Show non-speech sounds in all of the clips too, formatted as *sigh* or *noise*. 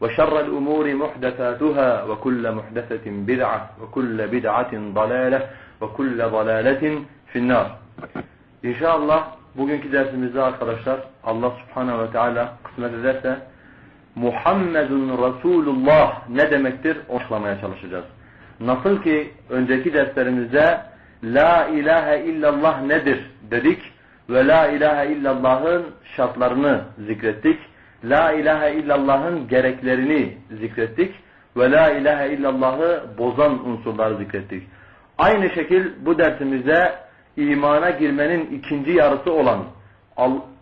وشر الأمور محدثاتها وكل محدثة بدعة وكل بدعة ضلالة وكل ضلالة في النار İnşallah bugünkü dersimizde arkadaşlar Allah subhanehu ve teala kısmet ederse Muhammedun Resulullah ne demektir açıklamaya çalışacağız. Nasıl ki önceki derslerimizde La ilahe illallah nedir dedik ve La ilahe illallah'ın şartlarını zikrettik. La ilahe illallah'ın gereklerini zikrettik ve La ilahe illallah'ı bozan unsurları zikrettik. Aynı şekil bu dersimizde imana girmenin ikinci yarısı olan,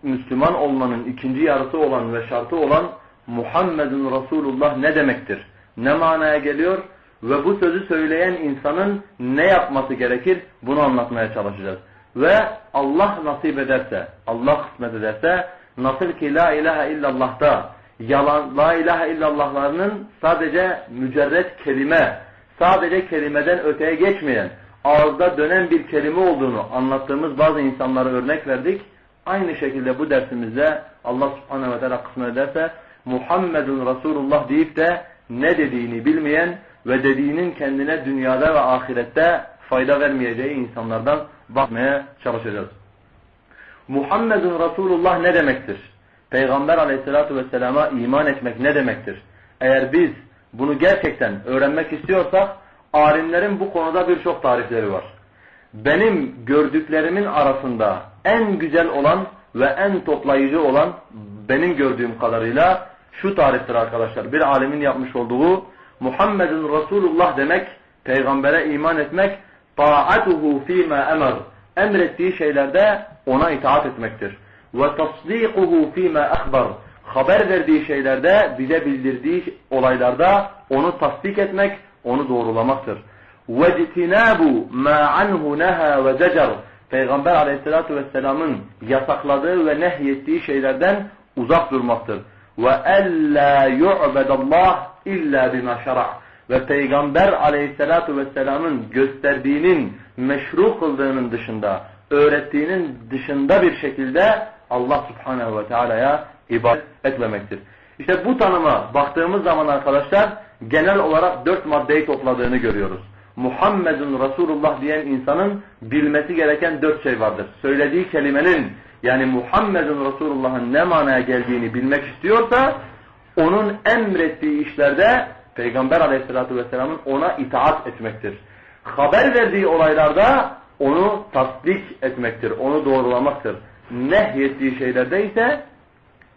Müslüman olmanın ikinci yarısı olan ve şartı olan Muhammedun Resulullah ne demektir? Ne manaya geliyor? Ve bu sözü söyleyen insanın ne yapması gerekir? Bunu anlatmaya çalışacağız. Ve Allah nasip ederse, Allah kısmet ederse nasıl ki la ilahe illallah'ta yalan, la ilahe illallahlarının sadece mücerret kelime, sadece kelimeden öteye geçmeyen, ağızda dönen bir kelime olduğunu anlattığımız bazı insanlara örnek verdik. Aynı şekilde bu dersimizde Allah subhanehu ve teala kısmet ederse Muhammedun Resulullah deyip de ne dediğini bilmeyen ve dediğinin kendine dünyada ve ahirette fayda vermeyeceği insanlardan bakmaya çalışacağız. Muhammedun Resulullah ne demektir? Peygamber aleyhissalatu vesselama iman etmek ne demektir? Eğer biz bunu gerçekten öğrenmek istiyorsak alimlerin bu konuda birçok tarifleri var. Benim gördüklerimin arasında en güzel olan ve en toplayıcı olan benim gördüğüm kadarıyla şu tariftir arkadaşlar. Bir alimin yapmış olduğu Muhammedun Resulullah demek, peygambere iman etmek, taatuhu fîmâ emr. Emrettiği şeylerde ona itaat etmektir. Ve tasdîkuhu fîmâ akbar. Haber verdiği şeylerde, bize bildirdiği olaylarda onu tasdik etmek, onu doğrulamaktır. وَاجْتِنَابُ مَا عَنْهُ نَهَا وَزَجَرُ Peygamber aleyhissalatu vesselamın yasakladığı ve nehyettiği şeylerden uzak durmaktır. وَاَلَّا يُعْبَدَ اللّٰهِ اِلَّا بِمَا شَرَعَ Ve Peygamber aleyhissalatu vesselamın gösterdiğinin, meşru kıldığının dışında, öğrettiğinin dışında bir şekilde Allah subhanehu ve teala'ya ibadet etmemektir. İşte bu tanıma baktığımız zaman arkadaşlar genel olarak dört maddeyi topladığını görüyoruz. Muhammedun Resulullah diyen insanın bilmesi gereken dört şey vardır. Söylediği kelimenin yani Muhammedun Resulullah'ın ne manaya geldiğini bilmek istiyorsa onun emrettiği işlerde Peygamber aleyhissalatü vesselamın ona itaat etmektir. Haber verdiği olaylarda onu tasdik etmektir, onu doğrulamaktır. Nehyettiği şeylerde ise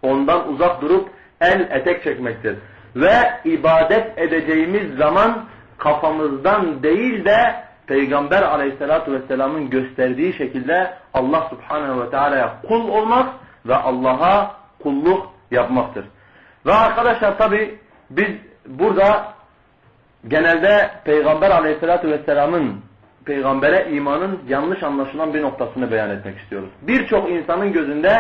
ondan uzak durup el etek çekmektir. Ve ibadet edeceğimiz zaman kafamızdan değil de Peygamber aleyhissalatu vesselamın gösterdiği şekilde Allah subhanehu ve teala'ya kul olmak ve Allah'a kulluk yapmaktır. Ve arkadaşlar tabi biz burada genelde Peygamber aleyhissalatu vesselamın peygambere imanın yanlış anlaşılan bir noktasını beyan etmek istiyoruz. Birçok insanın gözünde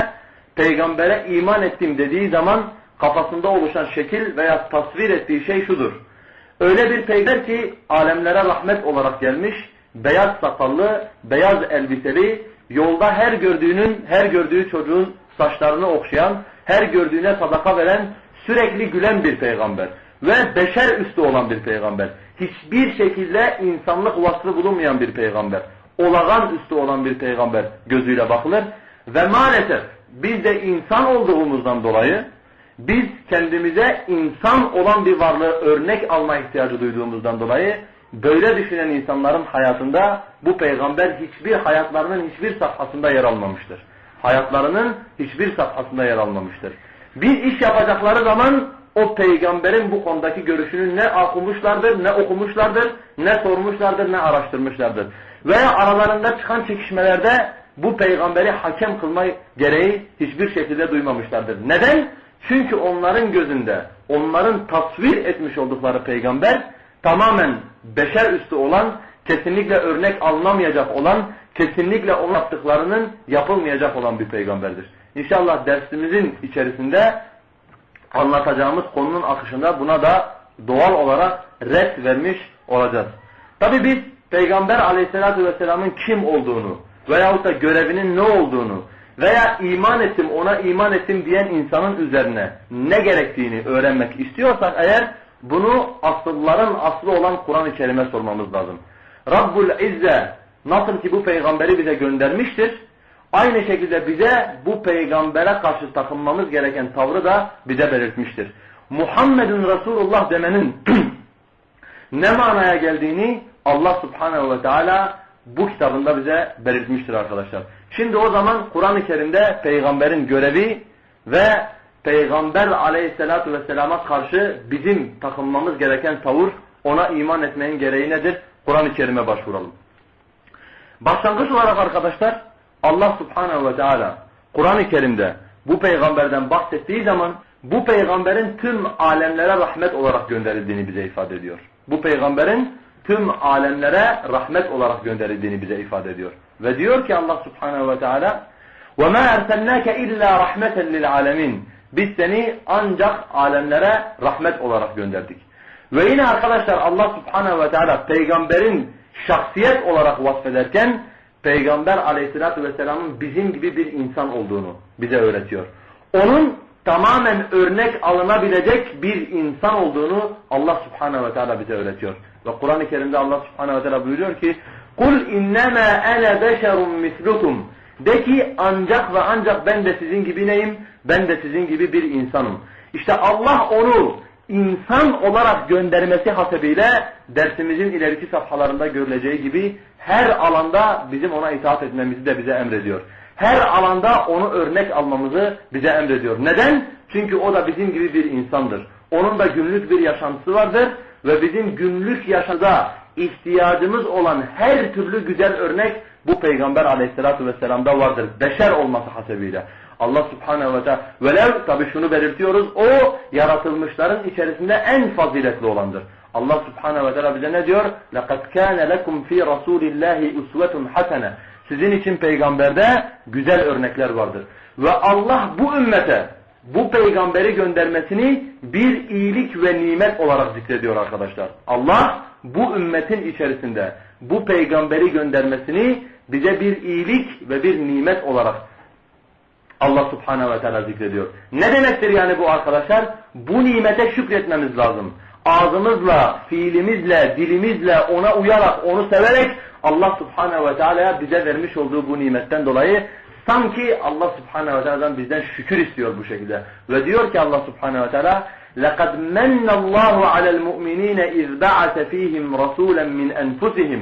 peygambere iman ettim dediği zaman kafasında oluşan şekil veya tasvir ettiği şey şudur. Öyle bir peygamber ki alemlere rahmet olarak gelmiş, beyaz sakallı, beyaz elbiseli, yolda her gördüğünün, her gördüğü çocuğun saçlarını okşayan, her gördüğüne sadaka veren, sürekli gülen bir peygamber ve beşer üstü olan bir peygamber. Hiçbir şekilde insanlık vasfı bulunmayan bir peygamber. Olağan üstü olan bir peygamber gözüyle bakılır. Ve maalesef biz de insan olduğumuzdan dolayı biz kendimize insan olan bir varlığı örnek alma ihtiyacı duyduğumuzdan dolayı böyle düşünen insanların hayatında bu peygamber hiçbir hayatlarının hiçbir safhasında yer almamıştır. Hayatlarının hiçbir safhasında yer almamıştır. Bir iş yapacakları zaman o peygamberin bu konudaki görüşünü ne okumuşlardır, ne okumuşlardır, ne sormuşlardır, ne araştırmışlardır. Veya aralarında çıkan çekişmelerde bu peygamberi hakem kılma gereği hiçbir şekilde duymamışlardır. Neden? Çünkü onların gözünde, onların tasvir etmiş oldukları peygamber tamamen beşer üstü olan, kesinlikle örnek alınamayacak olan, kesinlikle onun yaptıklarının yapılmayacak olan bir peygamberdir. İnşallah dersimizin içerisinde anlatacağımız konunun akışında buna da doğal olarak red vermiş olacağız. Tabi biz Peygamber aleyhissalatü vesselamın kim olduğunu veyahut da görevinin ne olduğunu veya iman ettim ona iman ettim diyen insanın üzerine ne gerektiğini öğrenmek istiyorsak eğer bunu asılların aslı olan Kur'an-ı Kerim'e sormamız lazım. Rabbul İzze nasıl ki bu peygamberi bize göndermiştir Aynı şekilde bize bu peygambere karşı takınmamız gereken tavrı da bize belirtmiştir. Muhammedun Resulullah demenin *clears throat* ne manaya geldiğini Allah subhanehu ve teala bu kitabında bize belirtmiştir arkadaşlar. Şimdi o zaman Kur'an-ı Kerim'de peygamberin görevi ve peygamber aleyhissalatu vesselama karşı bizim takınmamız gereken tavır ona iman etmenin gereği nedir? Kur'an-ı Kerim'e başvuralım. Başlangıç olarak arkadaşlar Allah subhanehu ve teala Kur'an-ı Kerim'de bu peygamberden bahsettiği zaman bu peygamberin tüm alemlere rahmet olarak gönderildiğini bize ifade ediyor. Bu peygamberin tüm alemlere rahmet olarak gönderildiğini bize ifade ediyor. Ve diyor ki Allah subhanehu ve teala وَمَا اَرْسَلْنَاكَ اِلَّا رَحْمَةً لِلْعَالَمِينَ Biz seni ancak alemlere rahmet olarak gönderdik. Ve yine arkadaşlar Allah subhanehu ve teala peygamberin şahsiyet olarak vasfederken Peygamber aleyhissalatü vesselamın bizim gibi bir insan olduğunu bize öğretiyor. Onun tamamen örnek alınabilecek bir insan olduğunu Allah subhanehu ve teala bize öğretiyor. Ve Kur'an-ı Kerim'de Allah subhanehu ve teala buyuruyor ki قُلْ اِنَّمَا اَنَا بَشَرٌ مِثْلُكُمْ De ki ancak ve ancak ben de sizin gibi neyim? Ben de sizin gibi bir insanım. İşte Allah onu insan olarak göndermesi hasebiyle dersimizin ileriki safhalarında görüleceği gibi her alanda bizim ona itaat etmemizi de bize emrediyor. Her alanda onu örnek almamızı bize emrediyor. Neden? Çünkü o da bizim gibi bir insandır. Onun da günlük bir yaşantısı vardır ve bizim günlük yaşada ihtiyacımız olan her türlü güzel örnek bu Peygamber aleyhissalatu vesselam'da vardır. Beşer olması hasebiyle. Allah subhanehu ve teala velev tabi şunu belirtiyoruz o yaratılmışların içerisinde en faziletli olandır. Allah subhanehu ve teala bize ne diyor? لَقَدْ كَانَ لَكُمْ ف۪ي رَسُولِ اللّٰهِ اُسْوَةٌ حَسَنَةٌ Sizin için peygamberde güzel örnekler vardır. Ve Allah bu ümmete bu peygamberi göndermesini bir iyilik ve nimet olarak zikrediyor arkadaşlar. Allah bu ümmetin içerisinde bu peygamberi göndermesini bize bir iyilik ve bir nimet olarak Allah subhanehu ve teala zikrediyor. Ne demektir yani bu arkadaşlar? Bu nimete şükretmemiz lazım. Ağzımızla, fiilimizle, dilimizle ona uyarak, onu severek Allah subhanehu ve teala'ya bize vermiş olduğu bu nimetten dolayı sanki Allah subhanehu ve teala'dan bizden şükür istiyor bu şekilde. Ve diyor ki Allah subhanehu ve teala لَقَدْ مَنَّ اللّٰهُ عَلَى الْمُؤْمِنِينَ اِذْ بَعَثَ ف۪يهِمْ رَسُولًا مِنْ أَنْفُسِهِمْ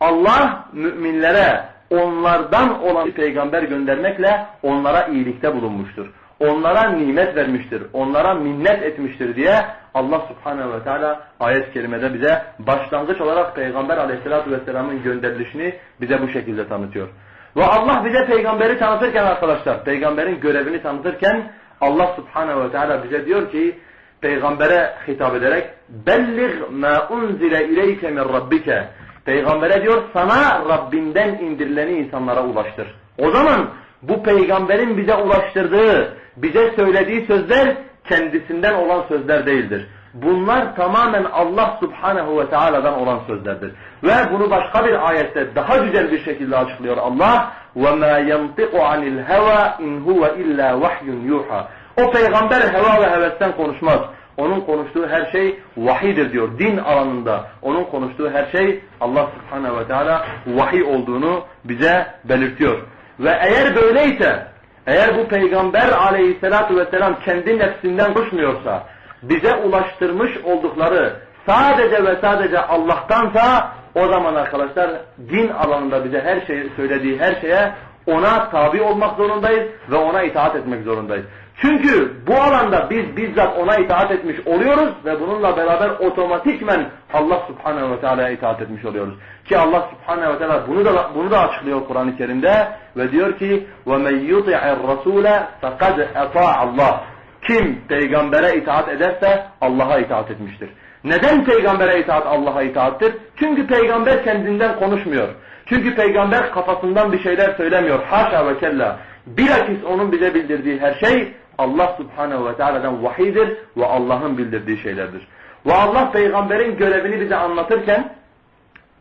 Allah müminlere onlardan olan peygamber göndermekle onlara iyilikte bulunmuştur. Onlara nimet vermiştir. Onlara minnet etmiştir diye Allah subhanehu ve teala ayet-i kerimede bize başlangıç olarak peygamber aleyhissalatü vesselamın gönderilişini bize bu şekilde tanıtıyor. Ve Allah bize peygamberi tanıtırken arkadaşlar, peygamberin görevini tanıtırken Allah subhanehu ve teala bize diyor ki peygambere hitap ederek belliğ ma unzile ileyke min rabbike Peygambere diyor sana Rabbinden indirileni insanlara ulaştır. O zaman bu peygamberin bize ulaştırdığı, bize söylediği sözler kendisinden olan sözler değildir. Bunlar tamamen Allah subhanehu ve teala'dan olan sözlerdir. Ve bunu başka bir ayette daha güzel bir şekilde açıklıyor Allah. وَمَا يَنْطِقُ عَنِ الْهَوَى اِنْ هُوَ اِلَّا وَحْيٌ يُوحَى O peygamber heva ve hevesten konuşmaz. Onun konuştuğu her şey vahidir diyor. Din alanında onun konuştuğu her şey Allah subhanehu ve teala vahiy olduğunu bize belirtiyor. Ve eğer böyleyse, eğer bu peygamber aleyhissalatu vesselam kendi nefsinden koşmuyorsa, bize ulaştırmış oldukları sadece ve sadece Allah'tansa o zaman arkadaşlar din alanında bize her şeyi söylediği her şeye ona tabi olmak zorundayız ve ona itaat etmek zorundayız. Çünkü bu alanda biz bizzat ona itaat etmiş oluyoruz ve bununla beraber otomatikmen Allah Subhanahu ve Teala'ya itaat etmiş oluyoruz. Ki Allah Subhanahu ve Teala bunu da bunu da açıklıyor Kur'an-ı Kerim'de ve diyor ki: "Ve men yuti'ir rasule fekad Allah." Kim peygambere itaat ederse Allah'a itaat etmiştir. Neden peygambere itaat Allah'a itaattir? Çünkü peygamber kendinden konuşmuyor. Çünkü peygamber kafasından bir şeyler söylemiyor. Haşa ve kella. Bilakis onun bize bildirdiği her şey Allah subhanehu ve teala'dan vahidir ve Allah'ın bildirdiği şeylerdir. Ve Allah peygamberin görevini bize anlatırken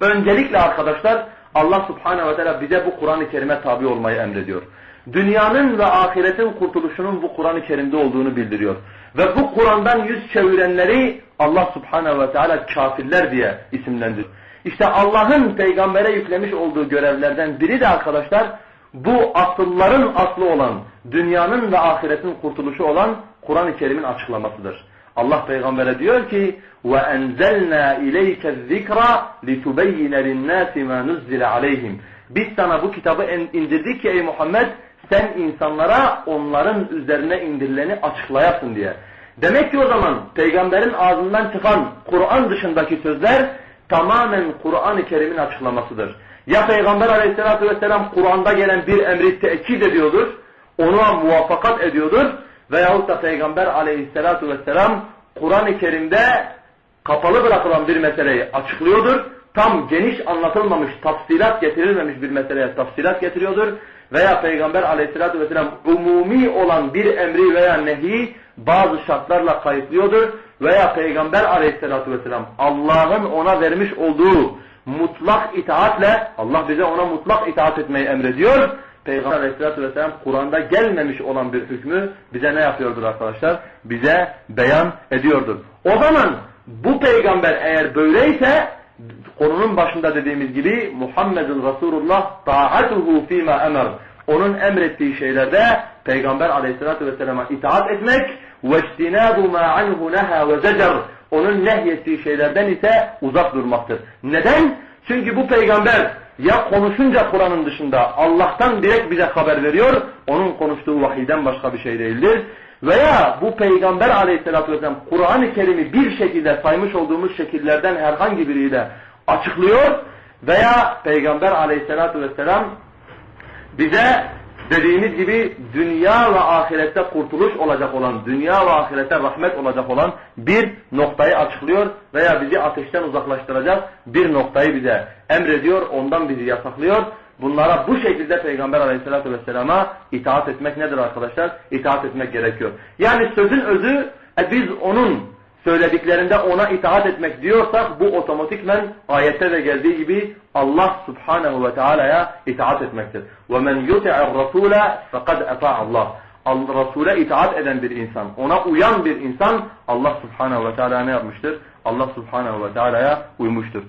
öncelikle arkadaşlar Allah subhanehu ve teala bize bu Kur'an-ı Kerim'e tabi olmayı emrediyor. Dünyanın ve ahiretin kurtuluşunun bu Kur'an-ı Kerim'de olduğunu bildiriyor. Ve bu Kur'an'dan yüz çevirenleri Allah subhanehu ve teala kafirler diye isimlendiriyor. İşte Allah'ın peygambere yüklemiş olduğu görevlerden biri de arkadaşlar bu asılların aslı olan, dünyanın ve ahiretin kurtuluşu olan Kur'an-ı Kerim'in açıklamasıdır. Allah peygambere diyor ki: "Ve enzelna ileyke zikra litubeyyin lin-nasi ma nuzila aleyhim." Biz sana bu kitabı indirdik ki ey Muhammed sen insanlara onların üzerine indirileni açıklayasın diye. Demek ki o zaman peygamberin ağzından çıkan Kur'an dışındaki sözler tamamen Kur'an-ı Kerim'in açıklamasıdır. Ya Peygamber aleyhissalatü vesselam Kur'an'da gelen bir emri tekit ediyordur, ona muvaffakat ediyordur veyahut da Peygamber aleyhissalatü vesselam Kur'an-ı Kerim'de kapalı bırakılan bir meseleyi açıklıyordur. Tam geniş anlatılmamış, tafsilat getirilmemiş bir meseleye tafsilat getiriyordur. Veya Peygamber aleyhissalatü vesselam umumi olan bir emri veya nehi bazı şartlarla kayıtlıyordur. Veya Peygamber aleyhissalatü vesselam Allah'ın ona vermiş olduğu mutlak itaatle Allah bize ona mutlak itaat etmeyi emrediyor. Peygamber aleyhissalatü vesselam Kur'an'da gelmemiş olan bir hükmü bize ne yapıyordur arkadaşlar? Bize beyan ediyordur. O zaman bu peygamber eğer böyleyse konunun başında dediğimiz gibi Muhammedun Resulullah ta'atuhu fîmâ emer. Onun emrettiği şeylerde Peygamber aleyhissalatü vesselama itaat etmek وَاجْتِنَابُ مَا عَنْهُ نَهَا وَزَجَرْ onun nehyettiği şeylerden ise uzak durmaktır. Neden? Çünkü bu peygamber ya konuşunca Kur'an'ın dışında Allah'tan direkt bize haber veriyor, onun konuştuğu vahiyden başka bir şey değildir. Veya bu peygamber aleyhissalatü vesselam Kur'an-ı Kerim'i bir şekilde saymış olduğumuz şekillerden herhangi biriyle açıklıyor veya peygamber aleyhissalatü vesselam bize dediğimiz gibi dünya ve ahirette kurtuluş olacak olan, dünya ve ahirette rahmet olacak olan bir noktayı açıklıyor veya bizi ateşten uzaklaştıracak bir noktayı bize emrediyor, ondan bizi yasaklıyor. Bunlara bu şekilde Peygamber aleyhissalatü vesselama itaat etmek nedir arkadaşlar? İtaat etmek gerekiyor. Yani sözün özü e biz onun söylediklerinde ona itaat etmek diyorsak bu otomatikmen ayette de geldiği gibi Allah subhanehu ve teala'ya itaat etmektir. وَمَنْ يُتِعَ الرَّسُولَ فَقَدْ اَطَاعَ اللّٰهِ Resul'e itaat eden bir insan, ona uyan bir insan Allah subhanehu ve teala ne yapmıştır? Allah subhanehu ve teala'ya uymuştur.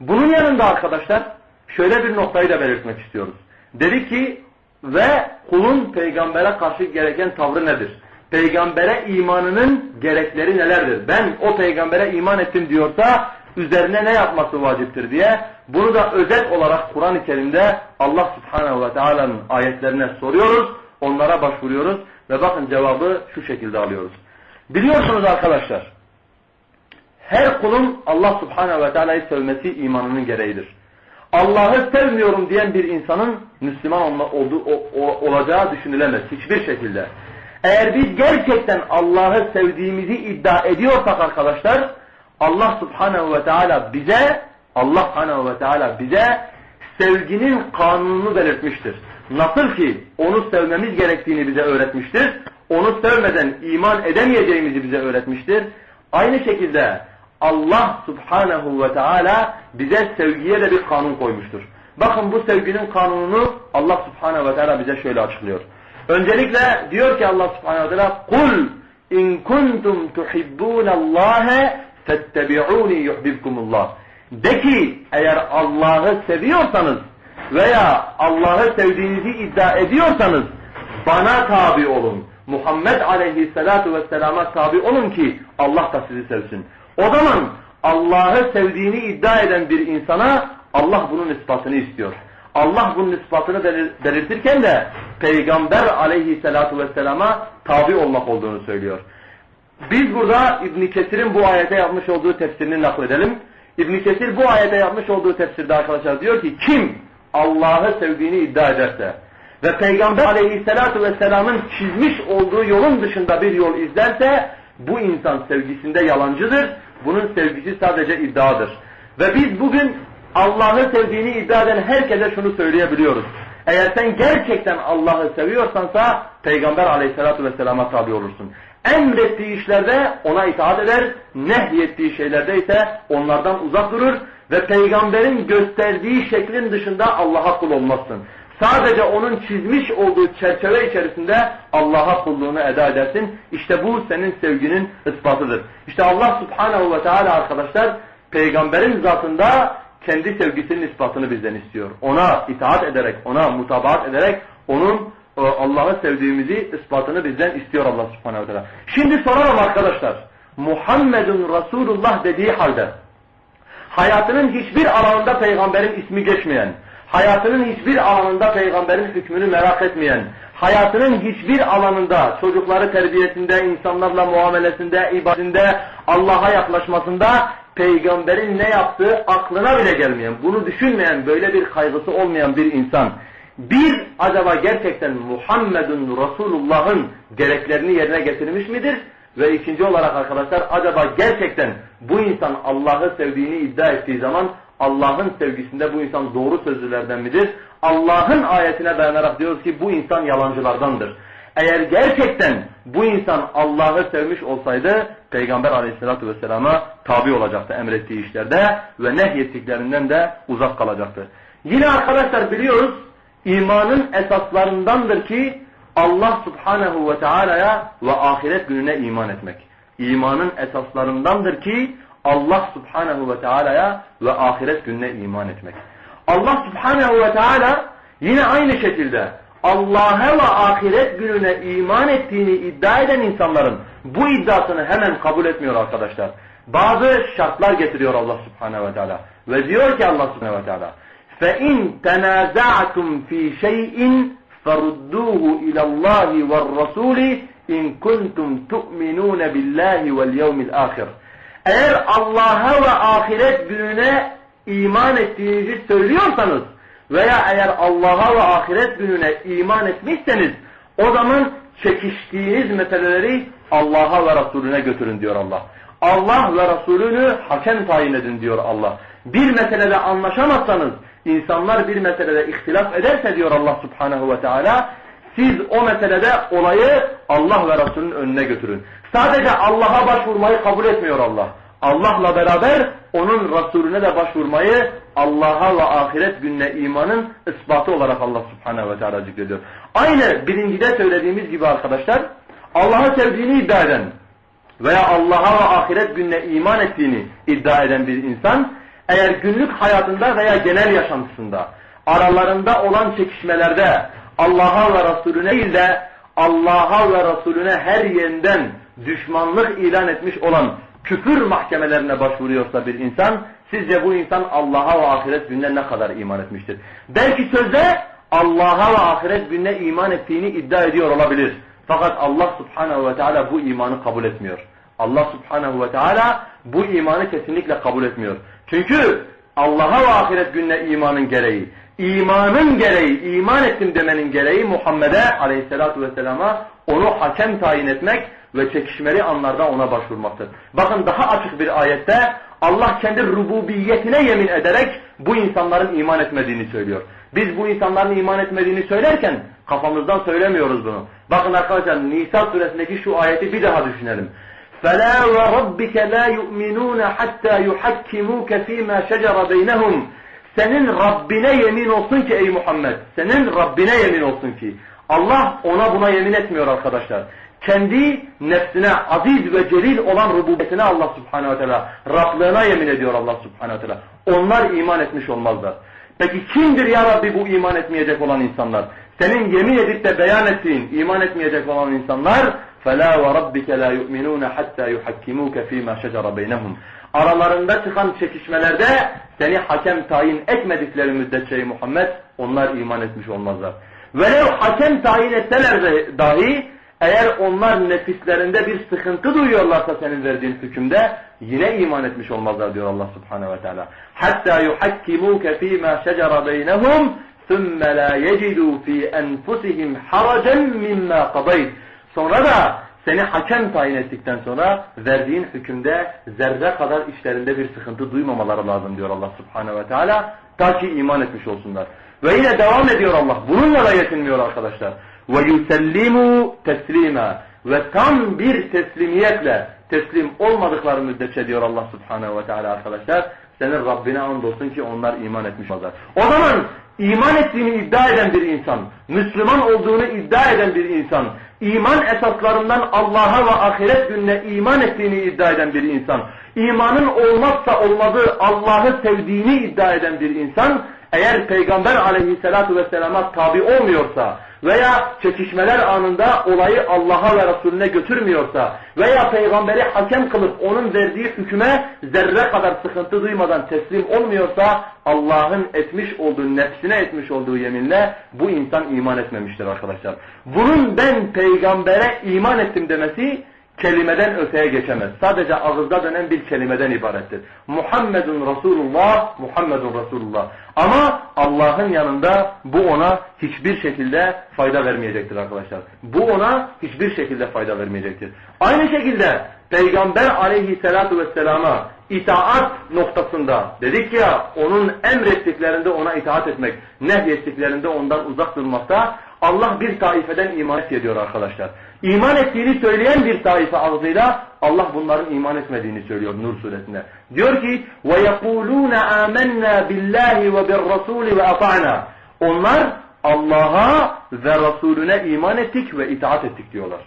Bunun yanında arkadaşlar şöyle bir noktayı da belirtmek istiyoruz. Dedi ki ve kulun peygambere karşı gereken tavrı nedir? Peygambere imanının gerekleri nelerdir? Ben o peygambere iman ettim diyorsa üzerine ne yapması vaciptir diye bunu da özet olarak Kur'an-ı Kerim'de Allah subhanehu ve teala'nın ayetlerine soruyoruz. Onlara başvuruyoruz ve bakın cevabı şu şekilde alıyoruz. Biliyorsunuz arkadaşlar her kulun Allah subhanehu ve teala'yı sevmesi imanının gereğidir. Allah'ı sevmiyorum diyen bir insanın Müslüman olacağı düşünülemez hiçbir şekilde. Eğer biz gerçekten Allah'ı sevdiğimizi iddia ediyorsak arkadaşlar Allah subhanehu ve teala bize Allah subhanehu ve teala bize sevginin kanununu belirtmiştir. Nasıl ki onu sevmemiz gerektiğini bize öğretmiştir. Onu sevmeden iman edemeyeceğimizi bize öğretmiştir. Aynı şekilde Allah subhanehu ve teala bize sevgiye de bir kanun koymuştur. Bakın bu sevginin kanununu Allah subhanehu ve teala bize şöyle açıklıyor. Öncelikle diyor ki Allah subhanehu ve teala kul in kuntum tuhibbunallaha fettebi'uni yuhibbukumullah. De ki eğer Allah'ı seviyorsanız veya Allah'ı sevdiğinizi iddia ediyorsanız bana tabi olun. Muhammed aleyhissalatu vesselama tabi olun ki Allah da sizi sevsin. O zaman Allah'ı sevdiğini iddia eden bir insana Allah bunun ispatını istiyor. Allah bunun ispatını belirtirken de Peygamber aleyhissalatu vesselama tabi olmak olduğunu söylüyor. Biz burada İbn Kesir'in bu ayete yapmış olduğu tefsirini nakledelim. İbn Kesir bu ayete yapmış olduğu tefsirde arkadaşlar diyor ki kim Allah'ı sevdiğini iddia ederse ve Peygamber aleyhissalatu vesselamın çizmiş olduğu yolun dışında bir yol izlerse bu insan sevgisinde yalancıdır. Bunun sevgisi sadece iddiadır. Ve biz bugün Allah'ı sevdiğini iddia eden herkese şunu söyleyebiliyoruz. Eğer sen gerçekten Allah'ı seviyorsansa Peygamber aleyhissalatu vesselama tabi olursun. Emrettiği işlerde ona itaat eder, nehyettiği şeylerde ise onlardan uzak durur ve peygamberin gösterdiği şeklin dışında Allah'a kul olmazsın. Sadece onun çizmiş olduğu çerçeve içerisinde Allah'a kulluğunu eda edersin. İşte bu senin sevginin ispatıdır. İşte Allah subhanehu ve teala arkadaşlar peygamberin zatında kendi sevgisinin ispatını bizden istiyor. Ona itaat ederek, ona mutabaat ederek onun e, Allah'ı sevdiğimizi ispatını bizden istiyor Allah subhanehu ve teala. Şimdi soralım arkadaşlar. Muhammedun Resulullah dediği halde hayatının hiçbir alanında peygamberin ismi geçmeyen, hayatının hiçbir alanında peygamberin hükmünü merak etmeyen, hayatının hiçbir alanında çocukları terbiyesinde, insanlarla muamelesinde, ibadetinde, Allah'a yaklaşmasında peygamberin ne yaptığı aklına bile gelmeyen, bunu düşünmeyen, böyle bir kaygısı olmayan bir insan bir acaba gerçekten Muhammedun Resulullah'ın gereklerini yerine getirmiş midir? Ve ikinci olarak arkadaşlar acaba gerçekten bu insan Allah'ı sevdiğini iddia ettiği zaman Allah'ın sevgisinde bu insan doğru sözlülerden midir? Allah'ın ayetine dayanarak diyoruz ki bu insan yalancılardandır. Eğer gerçekten bu insan Allah'ı sevmiş olsaydı Peygamber aleyhissalatü vesselama tabi olacaktı emrettiği işlerde ve nehyettiklerinden de uzak kalacaktı. Yine arkadaşlar biliyoruz imanın esaslarındandır ki Allah subhanehu ve teala'ya ve ahiret gününe iman etmek. İmanın esaslarındandır ki Allah subhanehu ve teala'ya ve ahiret gününe iman etmek. Allah subhanehu ve teala yine aynı şekilde Allah'a ve ahiret gününe iman ettiğini iddia eden insanların bu iddiasını hemen kabul etmiyor arkadaşlar. Bazı şartlar getiriyor Allah Subhanahu ve Teala. Ve diyor ki Allah Subhanahu ve Teala: "Fe in tenazatum fi şey'in ferudduhu ila Allah ve Rasul in kuntum tu'minun billahi vel yevmil ahir." Eğer Allah'a ve ahiret gününe iman ettiğinizi söylüyorsanız veya eğer Allah'a ve ahiret gününe iman etmişseniz o zaman çekiştiğiniz meseleleri Allah'a ve Resulüne götürün diyor Allah. Allah ve Resulünü hakem tayin edin diyor Allah. Bir meselede anlaşamazsanız insanlar bir meselede ihtilaf ederse diyor Allah subhanehu ve teala siz o meselede olayı Allah ve Resulünün önüne götürün. Sadece Allah'a başvurmayı kabul etmiyor Allah. Allah'la beraber onun Resulüne de başvurmayı Allah'a ve ahiret gününe imanın ispatı olarak Allah subhanehu ve teala zikrediyor. Aynı birincide söylediğimiz gibi arkadaşlar Allah'ı sevdiğini iddia eden veya Allah'a ve ahiret gününe iman ettiğini iddia eden bir insan eğer günlük hayatında veya genel yaşantısında aralarında olan çekişmelerde Allah'a ve Resulüne değil de Allah'a ve Resulüne her yerinden düşmanlık ilan etmiş olan küfür mahkemelerine başvuruyorsa bir insan sizce bu insan Allah'a ve ahiret gününe ne kadar iman etmiştir? Belki sözde Allah'a ve ahiret gününe iman ettiğini iddia ediyor olabilir. Fakat Allah subhanehu ve teala bu imanı kabul etmiyor. Allah subhanehu ve teala bu imanı kesinlikle kabul etmiyor. Çünkü Allah'a ve ahiret gününe imanın gereği, imanın gereği, iman ettim demenin gereği Muhammed'e aleyhissalatu vesselama onu hakem tayin etmek ve çekişmeli anlarda ona başvurmaktır. Bakın daha açık bir ayette Allah kendi rububiyetine yemin ederek bu insanların iman etmediğini söylüyor. Biz bu insanların iman etmediğini söylerken kafamızdan söylemiyoruz bunu. Bakın arkadaşlar Nisa suresindeki şu ayeti bir daha düşünelim. فَلَا وَرَبِّكَ لَا يُؤْمِنُونَ حَتَّى يُحَكِّمُوكَ ف۪ي مَا شَجَرَ بَيْنَهُمْ Senin Rabbine yemin olsun ki ey Muhammed, senin Rabbine yemin olsun ki. Allah ona buna yemin etmiyor arkadaşlar. Kendi nefsine aziz ve celil olan rububiyetine Allah subhanehu ve teala, Rablığına yemin ediyor Allah subhanehu ve teala. Onlar iman etmiş olmazlar. Peki kimdir ya Rabbi bu iman etmeyecek olan insanlar? Senin yemin edip de beyan ettiğin, iman etmeyecek olan insanlar فَلَا وَرَبِّكَ لَا يُؤْمِنُونَ حَتَّى يُحَكِّمُوكَ ف۪ي مَا شَجَرَ بَيْنَهُمْ Aralarında çıkan çekişmelerde seni hakem tayin etmedikleri müddetçe Muhammed onlar iman etmiş olmazlar. Velev hakem tayin etseler de dahi eğer onlar nefislerinde bir sıkıntı duyuyorlarsa senin verdiğin hükümde yine iman etmiş olmazlar diyor Allah Subhanahu ve Teala. Hatta yuhakkimuke fîmâ şecere beynehum ثُمَّ لَا يَجِدُوا ف۪ي أَنْفُسِهِمْ حَرَجًا مِمَّا قَضَيْتِ Sonra da seni hakem tayin ettikten sonra verdiğin hükümde zerre kadar işlerinde bir sıkıntı duymamaları lazım diyor Allah Subhanahu ve Teala. Ta ki iman etmiş olsunlar. Ve yine devam ediyor Allah. Bununla da yetinmiyor arkadaşlar. Ve yusellimu teslima ve tam bir teslimiyetle teslim olmadıkları müddetçe diyor Allah Subhanahu ve Teala arkadaşlar. Senin Rabbine andolsun ki onlar iman etmiş olacak. O zaman iman ettiğini iddia eden bir insan, Müslüman olduğunu iddia eden bir insan, iman esaslarından Allah'a ve ahiret gününe iman ettiğini iddia eden bir insan, imanın olmazsa olmadığı Allah'ı sevdiğini iddia eden bir insan, eğer Peygamber aleyhissalatu vesselama tabi olmuyorsa veya çekişmeler anında olayı Allah'a ve Resulüne götürmüyorsa veya peygamberi hakem kılıp onun verdiği hüküme zerre kadar sıkıntı duymadan teslim olmuyorsa Allah'ın etmiş olduğu, nefsine etmiş olduğu yeminle bu insan iman etmemiştir arkadaşlar. Bunun ben peygambere iman ettim demesi kelimeden öteye geçemez. Sadece ağızda dönen bir kelimeden ibarettir. Muhammedun Resulullah, Muhammedun Resulullah. Ama Allah'ın yanında bu ona hiçbir şekilde fayda vermeyecektir arkadaşlar. Bu ona hiçbir şekilde fayda vermeyecektir. Aynı şekilde Peygamber aleyhissalatu vesselama itaat noktasında dedik ya onun emrettiklerinde ona itaat etmek, nehyettiklerinde ondan uzak durmakta Allah bir taifeden iman ediyor arkadaşlar İman ettiğini söyleyen bir taife ağzıyla Allah bunların iman etmediğini söylüyor Nur suresinde. Diyor ki وَيَقُولُونَ آمَنَّا بِاللّٰهِ وَبِالرَّسُولِ وَأَطَعْنَا Onlar Allah'a ve Resulüne iman ettik ve itaat ettik diyorlar.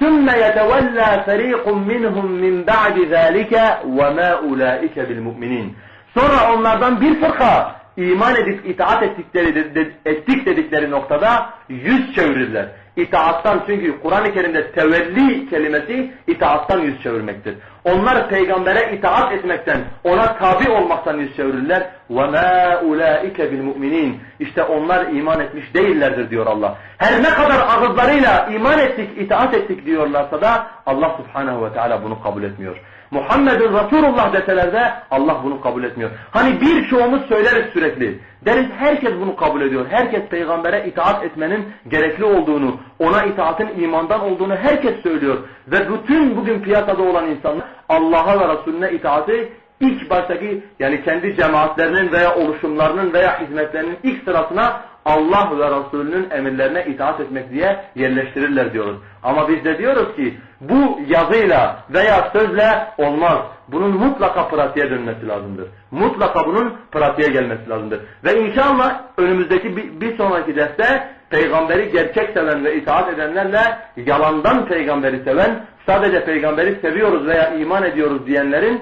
ثُمَّ يَتَوَلَّى فَر۪يقٌ مِّنْهُمْ مِنْ بَعْدِ ذَٰلِكَ وَمَا اُولَٰئِكَ بِالْمُؤْمِنِينَ Sonra onlardan bir fırka iman edip itaat ettikleri, de, ettik dedikleri noktada yüz çevirirler. İtaattan çünkü Kur'an-ı Kerim'de tevelli kelimesi itaattan yüz çevirmektir. Onlar peygambere itaat etmekten, ona tabi olmaktan yüz çevirirler. وَمَا اُولَٰئِكَ بِالْمُؤْمِنِينَ İşte onlar iman etmiş değillerdir diyor Allah. Her ne kadar ağızlarıyla iman ettik, itaat ettik diyorlarsa da Allah subhanehu ve teala bunu kabul etmiyor. Muhammedun Resulullah deseler de Allah bunu kabul etmiyor. Hani birçoğumuz söyleriz sürekli. Deriz herkes bunu kabul ediyor. Herkes peygambere itaat etmenin gerekli olduğunu, ona itaatin imandan olduğunu herkes söylüyor. Ve bütün bugün piyasada olan insanlar Allah'a ve Resulüne itaati ilk baştaki yani kendi cemaatlerinin veya oluşumlarının veya hizmetlerinin ilk sırasına Allah ve Resulünün emirlerine itaat etmek diye yerleştirirler diyoruz. Ama biz de diyoruz ki bu yazıyla veya sözle olmaz. Bunun mutlaka pratiğe dönmesi lazımdır. Mutlaka bunun pratiğe gelmesi lazımdır. Ve inşallah önümüzdeki bir, bir sonraki derste peygamberi gerçek seven ve itaat edenlerle yalandan peygamberi seven, sadece peygamberi seviyoruz veya iman ediyoruz diyenlerin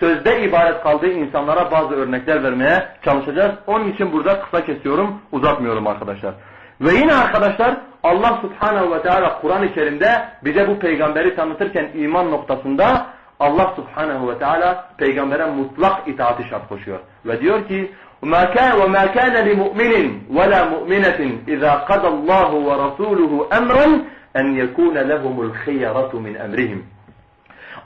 sözde ibaret kaldığı insanlara bazı örnekler vermeye çalışacağız. Onun için burada kısa kesiyorum, uzatmıyorum arkadaşlar. Ve yine arkadaşlar Allah subhanehu ve teala Kur'an-ı Kerim'de bize bu peygamberi tanıtırken iman noktasında Allah subhanehu ve teala peygambere mutlak itaati şart koşuyor. Ve diyor ki وَمَا كَانَ لِمُؤْمِنٍ وَلَا مُؤْمِنَةٍ اِذَا قَدَ اللّٰهُ وَرَسُولُهُ اَمْرًا اَنْ يَكُونَ لَهُمُ الْخِيَرَةُ مِنْ اَمْرِهِمْ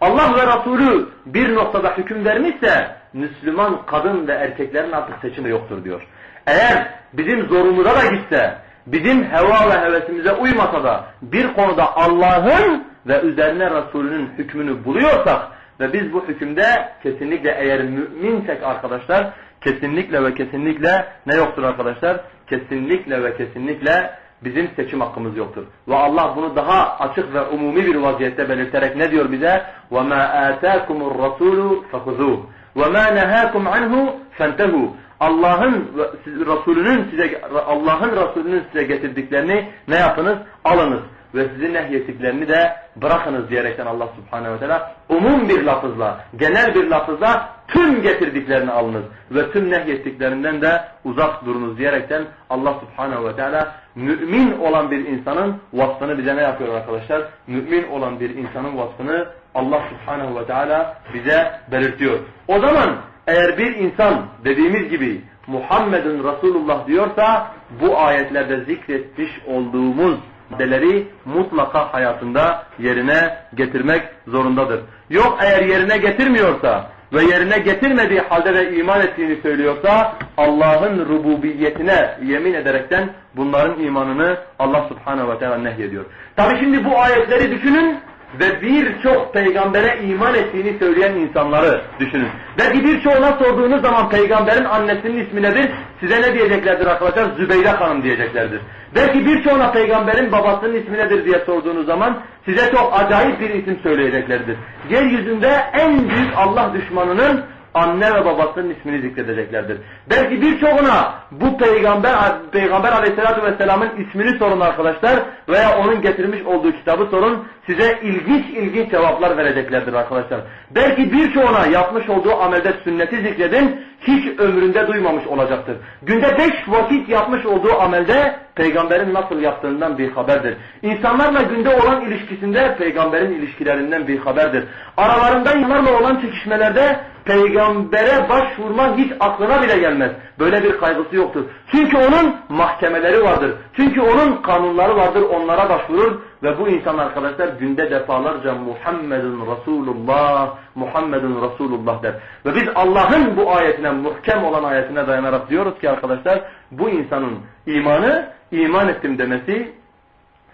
Allah ve Resulü bir noktada hüküm vermişse Müslüman kadın ve erkeklerin artık seçimi yoktur diyor. Eğer bizim zorumuza da gitse, bizim heva ve hevesimize uymasa da bir konuda Allah'ın ve üzerine Resulünün hükmünü buluyorsak ve biz bu hükümde kesinlikle eğer müminsek arkadaşlar kesinlikle ve kesinlikle ne yoktur arkadaşlar? Kesinlikle ve kesinlikle bizim seçim hakkımız yoktur. Ve Allah bunu daha açık ve umumi bir vaziyette belirterek ne diyor bize? وَمَا آتَاكُمُ الرَّسُولُ فَخُذُوهُ وَمَا نَهَاكُمْ عَنْهُ فَانْتَهُوا Allah'ın Resulünün size Allah'ın Resulünün size getirdiklerini ne yapınız? Alınız ve sizin nehyettiklerini de bırakınız diyerekten Allah Subhanahu ve Teala umum bir lafızla, genel bir lafızla tüm getirdiklerini alınız ve tüm nehyettiklerinden de uzak durunuz diyerekten Allah Subhanahu ve Teala mümin olan bir insanın vasfını bize ne yapıyor arkadaşlar? Mümin olan bir insanın vasfını Allah Subhanahu ve Teala bize belirtiyor. O zaman eğer bir insan dediğimiz gibi Muhammed'in Resulullah diyorsa bu ayetlerde zikretmiş olduğumuz maddeleri mutlaka hayatında yerine getirmek zorundadır. Yok eğer yerine getirmiyorsa ve yerine getirmediği halde de iman ettiğini söylüyorsa Allah'ın rububiyetine yemin ederekten bunların imanını Allah subhanehu ve teala nehyediyor. Tabi şimdi bu ayetleri düşünün ve birçok peygambere iman ettiğini söyleyen insanları düşünün. Belki birçoğuna sorduğunuz zaman peygamberin annesinin ismi nedir? Size ne diyeceklerdir arkadaşlar? Zübeyde Hanım diyeceklerdir. Belki birçoğuna peygamberin babasının ismi nedir diye sorduğunuz zaman size çok acayip bir isim söyleyeceklerdir. Yeryüzünde en büyük Allah düşmanının anne ve babasının ismini zikredeceklerdir. Belki birçoğuna bu peygamber peygamber aleyhissalatü vesselamın ismini sorun arkadaşlar veya onun getirmiş olduğu kitabı sorun size ilginç ilginç cevaplar vereceklerdir arkadaşlar. Belki birçoğuna yapmış olduğu amelde sünneti zikredin hiç ömründe duymamış olacaktır. Günde beş vakit yapmış olduğu amelde peygamberin nasıl yaptığından bir haberdir. İnsanlarla günde olan ilişkisinde peygamberin ilişkilerinden bir haberdir. Aralarında insanlarla olan çekişmelerde peygambere başvurma hiç aklına bile gelmez. Böyle bir kaygısı yoktur. Çünkü onun mahkemeleri vardır. Çünkü onun kanunları vardır. Onlara başvurur ve bu insan arkadaşlar günde defalarca Muhammedun Resulullah, Muhammedun Resulullah der. Ve biz Allah'ın bu ayetine, muhkem olan ayetine dayanarak diyoruz ki arkadaşlar bu insanın imanı, iman ettim demesi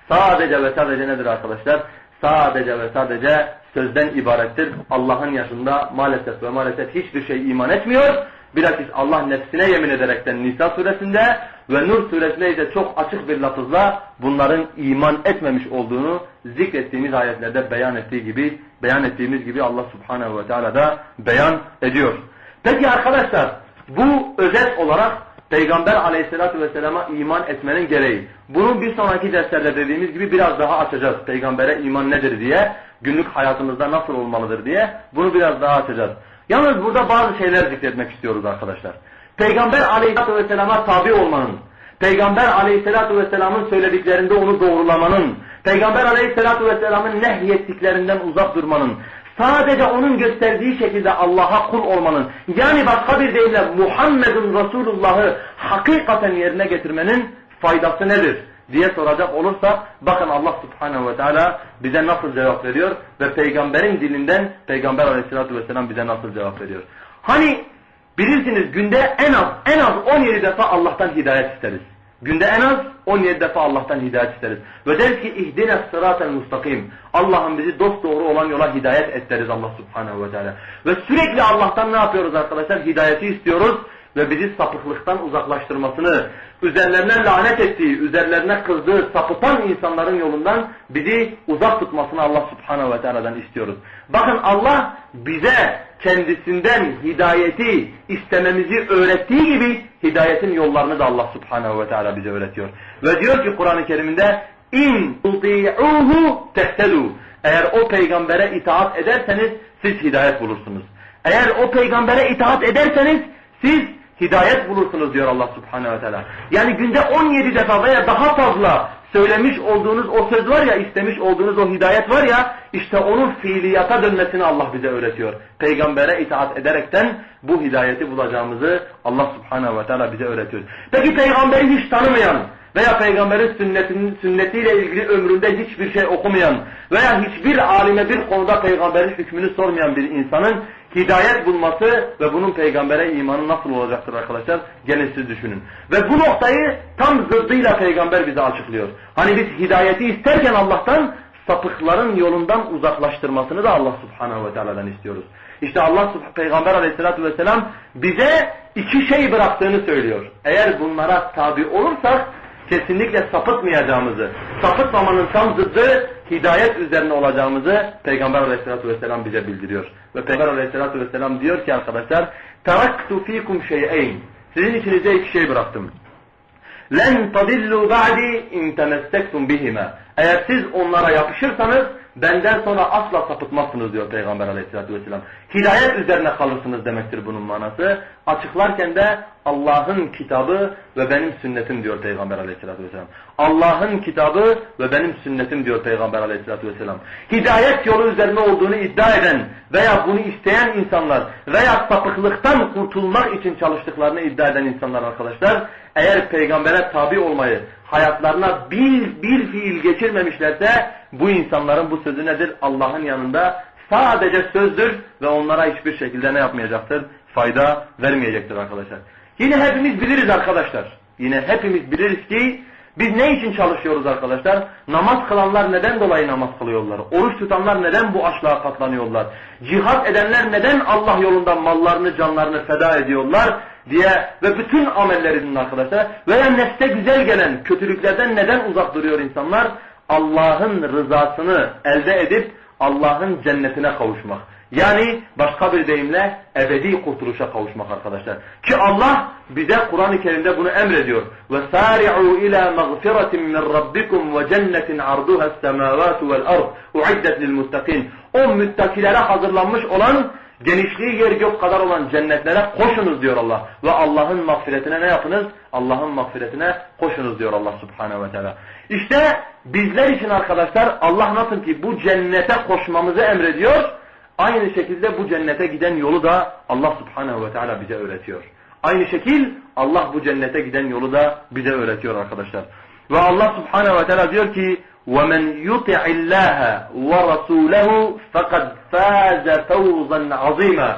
sadece ve sadece nedir arkadaşlar? Sadece ve sadece sözden ibarettir. Allah'ın yaşında maalesef ve maalesef hiçbir şey iman etmiyor. Bilakis Allah nefsine yemin ederekten Nisa suresinde ve Nur suresinde ise çok açık bir lafızla bunların iman etmemiş olduğunu zikrettiğimiz ayetlerde beyan ettiği gibi beyan ettiğimiz gibi Allah Subhanahu ve Teala da beyan ediyor. Peki arkadaşlar bu özet olarak Peygamber aleyhissalatü vesselama iman etmenin gereği. Bunu bir sonraki derslerde dediğimiz gibi biraz daha açacağız. Peygambere iman nedir diye, günlük hayatımızda nasıl olmalıdır diye bunu biraz daha açacağız. Yalnız burada bazı şeyler zikretmek istiyoruz arkadaşlar. Peygamber aleyhissalatü vesselama tabi olmanın, Peygamber aleyhissalatü vesselamın söylediklerinde onu doğrulamanın, Peygamber aleyhissalatü vesselamın nehyettiklerinden uzak durmanın, sadece onun gösterdiği şekilde Allah'a kul olmanın, yani başka bir deyimle Muhammedun Resulullah'ı hakikaten yerine getirmenin faydası nedir? Diye soracak olursa bakın Allah subhanehu ve teala bize nasıl cevap veriyor ve peygamberin dilinden peygamber aleyhissalatü vesselam bize nasıl cevap veriyor. Hani bilirsiniz günde en az en az 17 defa Allah'tan hidayet isteriz. Günde en az 17 defa Allah'tan hidayet isteriz. Ve deriz ki ihdine sıratel mustakim. Allah'ım bizi dost doğru olan yola hidayet et deriz Allah subhanehu ve teala. Ve sürekli Allah'tan ne yapıyoruz arkadaşlar? Hidayeti istiyoruz ve bizi sapıklıktan uzaklaştırmasını, üzerlerine lanet ettiği, üzerlerine kızdığı, sapıtan insanların yolundan bizi uzak tutmasını Allah subhanehu ve teala'dan istiyoruz. Bakın Allah bize kendisinden hidayeti istememizi öğrettiği gibi hidayetin yollarını da Allah subhanehu ve teala bize öğretiyor. Ve diyor ki Kur'an-ı Kerim'de in tuti'uhu tehtelu. Eğer o peygambere itaat ederseniz siz hidayet bulursunuz. Eğer o peygambere itaat ederseniz siz hidayet bulursunuz diyor Allah subhanehu ve teala. Yani günde 17 defa veya daha fazla söylemiş olduğunuz o söz var ya, istemiş olduğunuz o hidayet var ya, işte onun fiiliyata dönmesini Allah bize öğretiyor. Peygambere itaat ederekten bu hidayeti bulacağımızı Allah subhanehu ve teala bize öğretiyor. Peki peygamberi hiç tanımayan veya peygamberin sünnetinin, sünnetiyle ilgili ömründe hiçbir şey okumayan veya hiçbir alime bir konuda peygamberin hükmünü sormayan bir insanın hidayet bulması ve bunun peygambere imanı nasıl olacaktır arkadaşlar? Gelin siz düşünün. Ve bu noktayı tam zıddıyla peygamber bize açıklıyor. Hani biz hidayeti isterken Allah'tan sapıkların yolundan uzaklaştırmasını da Allah subhanehu ve teala'dan istiyoruz. İşte Allah peygamber aleyhissalatü vesselam bize iki şey bıraktığını söylüyor. Eğer bunlara tabi olursak kesinlikle sapıtmayacağımızı, sapıtmamanın tam zıddı hidayet üzerine olacağımızı Peygamber aleyhissalatü vesselam bize bildiriyor. Ve Peygamber aleyhissalatü vesselam diyor ki arkadaşlar تَرَكْتُ ف۪يكُمْ شَيْئَيْنِ Sizin içinize iki şey bıraktım. لَنْ تَضِلُّوا بَعْدِ اِنْ تَمَسَّكْتُمْ بِهِمَا Eğer siz onlara yapışırsanız benden sonra asla sapıtmazsınız diyor Peygamber aleyhissalatü vesselam. Hidayet üzerine kalırsınız demektir bunun manası. Açıklarken de Allah'ın kitabı ve benim sünnetim diyor Peygamber aleyhissalatü vesselam. Allah'ın kitabı ve benim sünnetim diyor Peygamber aleyhissalatü vesselam. Hidayet yolu üzerine olduğunu iddia eden veya bunu isteyen insanlar veya sapıklıktan kurtulmak için çalıştıklarını iddia eden insanlar arkadaşlar eğer peygambere tabi olmayı hayatlarına bir, bir fiil geçirmemişlerse bu insanların bu sözü nedir? Allah'ın yanında sadece sözdür ve onlara hiçbir şekilde ne yapmayacaktır? Fayda vermeyecektir arkadaşlar. Yine hepimiz biliriz arkadaşlar. Yine hepimiz biliriz ki biz ne için çalışıyoruz arkadaşlar? Namaz kılanlar neden dolayı namaz kılıyorlar? Oruç tutanlar neden bu açlığa katlanıyorlar? Cihat edenler neden Allah yolunda mallarını, canlarını feda ediyorlar? diye ve bütün amellerinin arkadaşlar veya nefse güzel gelen kötülüklerden neden uzak duruyor insanlar? Allah'ın rızasını elde edip Allah'ın cennetine kavuşmak. Yani başka bir deyimle ebedi kurtuluşa kavuşmak arkadaşlar. Ki Allah bize Kur'an-ı Kerim'de bunu emrediyor. Min rabbikum ve cennetin arduha semavatu vel ard uiddet lil muttakin. O müttakilere hazırlanmış olan genişliği yer gök kadar olan cennetlere koşunuz diyor Allah. Ve Allah'ın mağfiretine ne yapınız? Allah'ın mağfiretine koşunuz diyor Allah subhanehu ve teala. İşte bizler için arkadaşlar Allah nasıl ki bu cennete koşmamızı emrediyor. Aynı şekilde bu cennete giden yolu da Allah subhanehu ve teala bize öğretiyor. Aynı şekil Allah bu cennete giden yolu da bize öğretiyor arkadaşlar. Ve Allah subhanehu ve teala diyor ki وَمَنْ يُطِعِ اللّٰهَ وَرَسُولَهُ فَقَدْ فَازَ فَوْزًا عَظِيمًا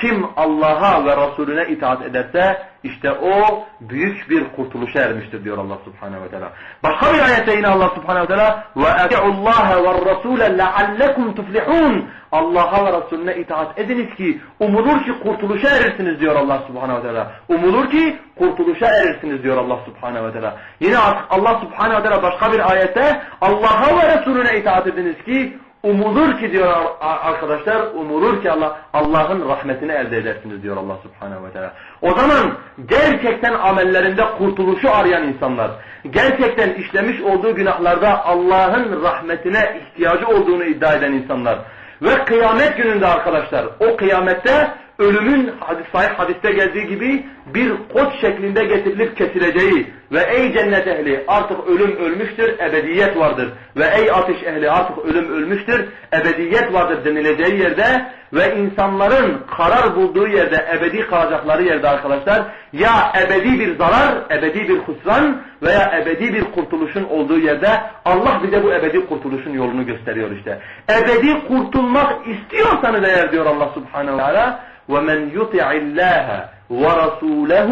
kim Allah'a ve Resulüne itaat ederse işte o büyük bir kurtuluşa ermiştir diyor Allah Subhanahu ve Teala. Başka bir ayette yine Allah Subhanahu ve Teala ve atiullaha ve rasule leallekum tuflihun. Allah'a ve Resulüne itaat ediniz ki umulur ki kurtuluşa erirsiniz diyor Allah Subhanahu ve Teala. Umulur ki kurtuluşa erirsiniz diyor Allah Subhanahu ve Teala. Yine Allah Subhanahu ve Teala başka bir ayette Allah'a ve Resulüne itaat ediniz ki Umulur ki diyor arkadaşlar, umulur ki Allah Allah'ın rahmetini elde edersiniz diyor Allah Subhanahu ve Teala. O zaman gerçekten amellerinde kurtuluşu arayan insanlar, gerçekten işlemiş olduğu günahlarda Allah'ın rahmetine ihtiyacı olduğunu iddia eden insanlar ve kıyamet gününde arkadaşlar o kıyamette ölümün sahih hadiste geldiği gibi bir koç şeklinde getirilip kesileceği ve ey cennet ehli artık ölüm ölmüştür, ebediyet vardır ve ey ateş ehli artık ölüm ölmüştür, ebediyet vardır denileceği yerde ve insanların karar bulduğu yerde ebedi kalacakları yerde arkadaşlar ya ebedi bir zarar, ebedi bir husran veya ebedi bir kurtuluşun olduğu yerde Allah bize bu ebedi kurtuluşun yolunu gösteriyor işte. Ebedi kurtulmak istiyorsanız eğer diyor Allah subhanehu ve teala وَمَنْ يُطِعِ اللّٰهَ وَرَسُولَهُ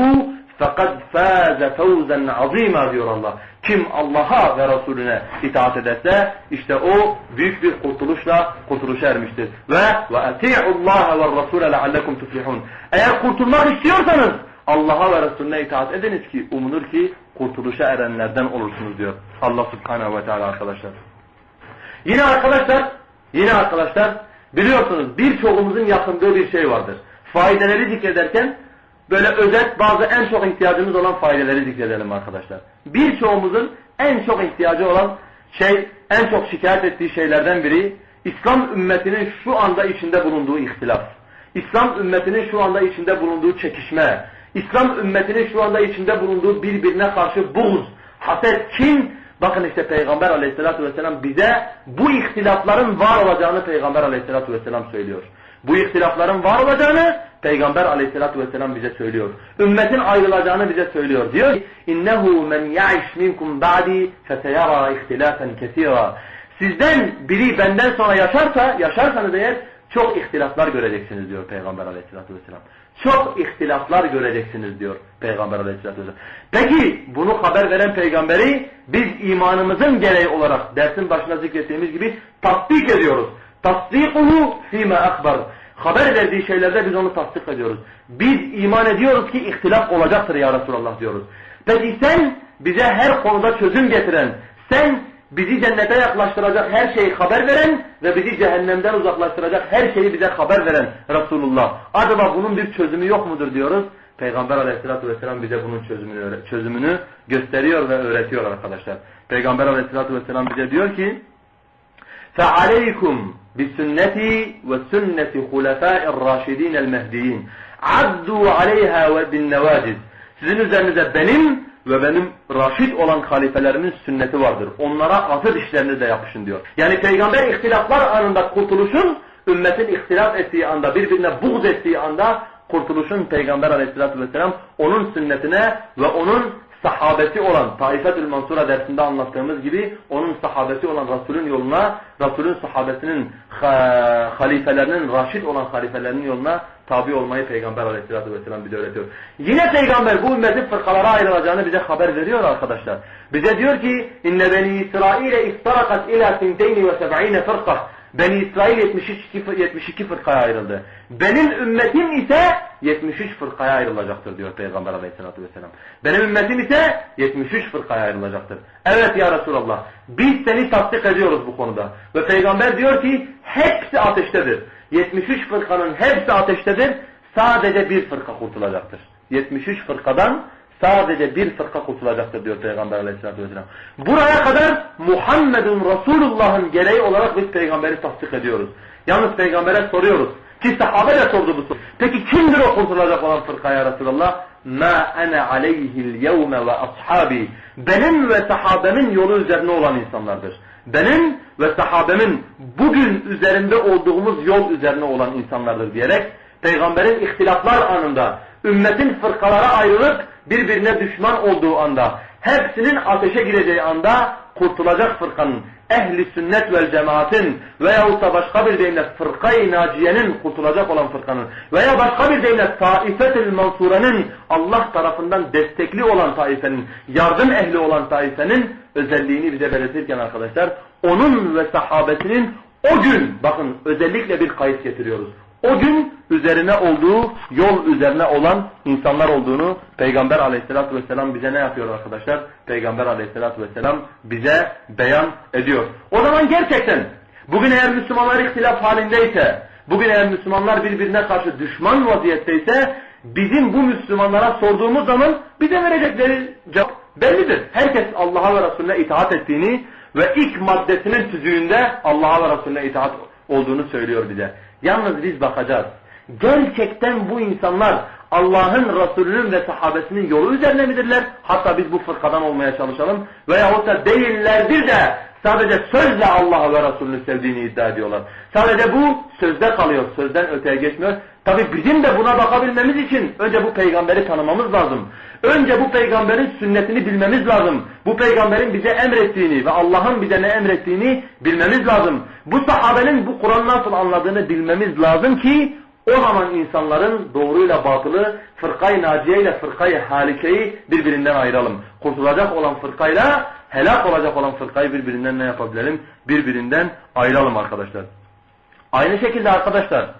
فَقَدْ فَازَ فَوْزًا عَظِيمًا diyor Allah. Kim Allah'a ve Resulüne itaat ederse işte o büyük bir kurtuluşla kurtuluşa ermiştir. Ve وَاَتِعُوا اللّٰهَ وَالرَّسُولَ لَعَلَّكُمْ تُفْلِحُونَ Eğer kurtulmak istiyorsanız Allah'a ve Resulüne itaat ediniz ki umulur ki kurtuluşa erenlerden olursunuz diyor Allah Subhanahu ve Teala arkadaşlar. Yine arkadaşlar, yine arkadaşlar biliyorsunuz birçoğumuzun yakındığı bir şey vardır faydeleri zikrederken böyle özet bazı en çok ihtiyacımız olan faydeleri zikredelim arkadaşlar. Birçoğumuzun en çok ihtiyacı olan şey, en çok şikayet ettiği şeylerden biri İslam ümmetinin şu anda içinde bulunduğu ihtilaf. İslam ümmetinin şu anda içinde bulunduğu çekişme. İslam ümmetinin şu anda içinde bulunduğu birbirine karşı buğz, haset, kin. Bakın işte Peygamber aleyhissalatü vesselam bize bu ihtilafların var olacağını Peygamber aleyhissalatü vesselam söylüyor. Bu ihtilafların var olacağını Peygamber aleyhissalatü vesselam bize söylüyor. Ümmetin ayrılacağını bize söylüyor. Diyor ki innehu men ya'ish minkum ba'di feseyara ihtilafen kesira. Sizden biri benden sonra yaşarsa, yaşarsanız eğer çok ihtilaflar göreceksiniz diyor Peygamber aleyhissalatü vesselam. Çok ihtilaflar göreceksiniz diyor Peygamber aleyhissalatü vesselam. Peki bunu haber veren peygamberi biz imanımızın gereği olarak dersin başına zikrettiğimiz gibi tatbik ediyoruz. Tasdikuhu fîme akbar. Haber verdiği şeylerde biz onu tasdik ediyoruz. Biz iman ediyoruz ki ihtilaf olacaktır ya Resulallah diyoruz. Peki sen bize her konuda çözüm getiren, sen bizi cennete yaklaştıracak her şeyi haber veren ve bizi cehennemden uzaklaştıracak her şeyi bize haber veren Resulullah. Acaba bunun bir çözümü yok mudur diyoruz. Peygamber aleyhissalatü vesselam bize bunun çözümünü, çözümünü gösteriyor ve öğretiyor arkadaşlar. Peygamber aleyhissalatü vesselam bize diyor ki فَعَلَيْكُمْ بِسُنَّتِي وَسُنَّةِ خُلَفَاءِ الرَّاشِد۪ينَ الْمَهْدِيِّينَ عَدُّوا عَلَيْهَا وَبِالنَّوَاجِزِ Sizin üzerinize benim ve benim raşid olan halifelerimin sünneti vardır. Onlara atı dişlerini de yapışın diyor. Yani peygamber ihtilaflar anında kurtuluşun, ümmetin ihtilaf ettiği anda, birbirine buğz ettiği anda kurtuluşun peygamber aleyhissalatü vesselam onun sünnetine ve onun sahabesi olan Taifetül Mansura dersinde anlattığımız gibi onun sahabesi olan Resulün yoluna, Resulün sahabesinin halifelerinin, raşid olan halifelerinin yoluna tabi olmayı Peygamber aleyhissalatü vesselam bize öğretiyor. Yine Peygamber bu ümmetin fırkalara ayrılacağını bize haber veriyor arkadaşlar. Bize diyor ki beni İsrail'e iftarakat ila sinteyni ve seb'ine fırkah. Beni İsrail 72, 72 fırkaya ayrıldı. Benim ümmetim ise 73 fırkaya ayrılacaktır diyor Peygamber aleyhissalatü vesselam. Benim ümmetim ise 73 fırkaya ayrılacaktır. Evet ya Resulallah biz seni tasdik ediyoruz bu konuda. Ve Peygamber diyor ki hepsi ateştedir. 73 fırkanın hepsi ateştedir. Sadece bir fırka kurtulacaktır. 73 fırkadan sadece bir fırka kurtulacaktır diyor Peygamber aleyhissalatü vesselam. Buraya kadar Muhammedun Resulullah'ın gereği olarak biz peygamberi tasdik ediyoruz. Yalnız peygambere soruyoruz. Ki sahabe de sordu bu soru. Peki kimdir o kurtulacak olan fırka ya Resulallah? Ma ene aleyhil yevme ve ashabi. Benim ve sahabemin yolu üzerine olan insanlardır. Benim ve sahabemin bugün üzerinde olduğumuz yol üzerine olan insanlardır diyerek peygamberin ihtilaflar anında ümmetin fırkalara ayrılıp birbirine düşman olduğu anda hepsinin ateşe gireceği anda kurtulacak fırkanın ehli sünnet vel cemaatin veyahut da başka bir deyimle fırkayı naciyenin kurtulacak olan fırkanın veya başka bir deyimle taifetil mansurenin Allah tarafından destekli olan taifenin yardım ehli olan taifenin özelliğini bize belirtirken arkadaşlar onun ve sahabesinin o gün bakın özellikle bir kayıt getiriyoruz o gün üzerine olduğu yol üzerine olan insanlar olduğunu Peygamber aleyhissalatü vesselam bize ne yapıyor arkadaşlar? Peygamber aleyhissalatü vesselam bize beyan ediyor. O zaman gerçekten bugün eğer Müslümanlar ihtilaf halindeyse, bugün eğer Müslümanlar birbirine karşı düşman vaziyetteyse bizim bu Müslümanlara sorduğumuz zaman bize verecekleri cevap bellidir. Herkes Allah'a ve Resulüne itaat ettiğini ve ilk maddesinin tüzüğünde Allah'a ve Resulüne itaat olduğunu söylüyor bize. Yalnız biz bakacağız. Gerçekten bu insanlar Allah'ın Resulünün ve sahabesinin yolu üzerine midirler? Hatta biz bu fırkadan olmaya çalışalım. Veyahut da değillerdir de sadece sözle Allah'ı ve Resulünü sevdiğini iddia ediyorlar. Sadece bu sözde kalıyor. Sözden öteye geçmiyor. Tabi bizim de buna bakabilmemiz için önce bu peygamberi tanımamız lazım. Önce bu peygamberin sünnetini bilmemiz lazım. Bu peygamberin bize emrettiğini ve Allah'ın bize ne emrettiğini bilmemiz lazım. Bu sahabenin bu Kur'an nasıl anladığını bilmemiz lazım ki o zaman insanların doğruyla batılı, fırkayı naciye ile fırkayı halikeyi birbirinden ayıralım. Kurtulacak olan fırkayla helak olacak olan fırkayı birbirinden ne yapabilelim? Birbirinden ayıralım arkadaşlar. Aynı şekilde arkadaşlar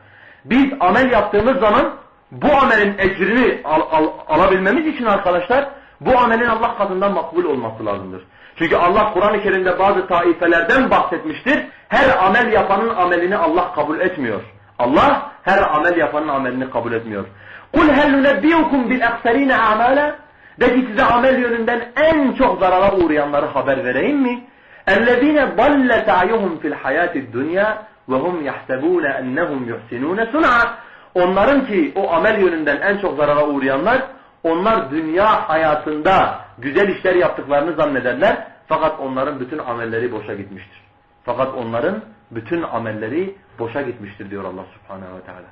biz amel yaptığımız zaman bu amelin ecrini al, al, alabilmemiz için arkadaşlar bu amelin Allah katından makbul olması lazımdır. Çünkü Allah Kur'an-ı Kerim'de bazı taifelerden bahsetmiştir. Her amel yapanın amelini Allah kabul etmiyor. Allah her amel yapanın amelini kabul etmiyor. Kul hel nunebbiukum bil ekserine amale de ki size amel yönünden en çok zarara uğrayanları haber vereyim mi? Ellezine dalle ta'yuhum fil hayati dunya ve hum yahsebune ennehum yuhsinune sun'a Onların ki o amel yönünden en çok zarara uğrayanlar, onlar dünya hayatında güzel işler yaptıklarını zannederler. Fakat onların bütün amelleri boşa gitmiştir. Fakat onların bütün amelleri boşa gitmiştir diyor Allah Subhanahu ve Teala.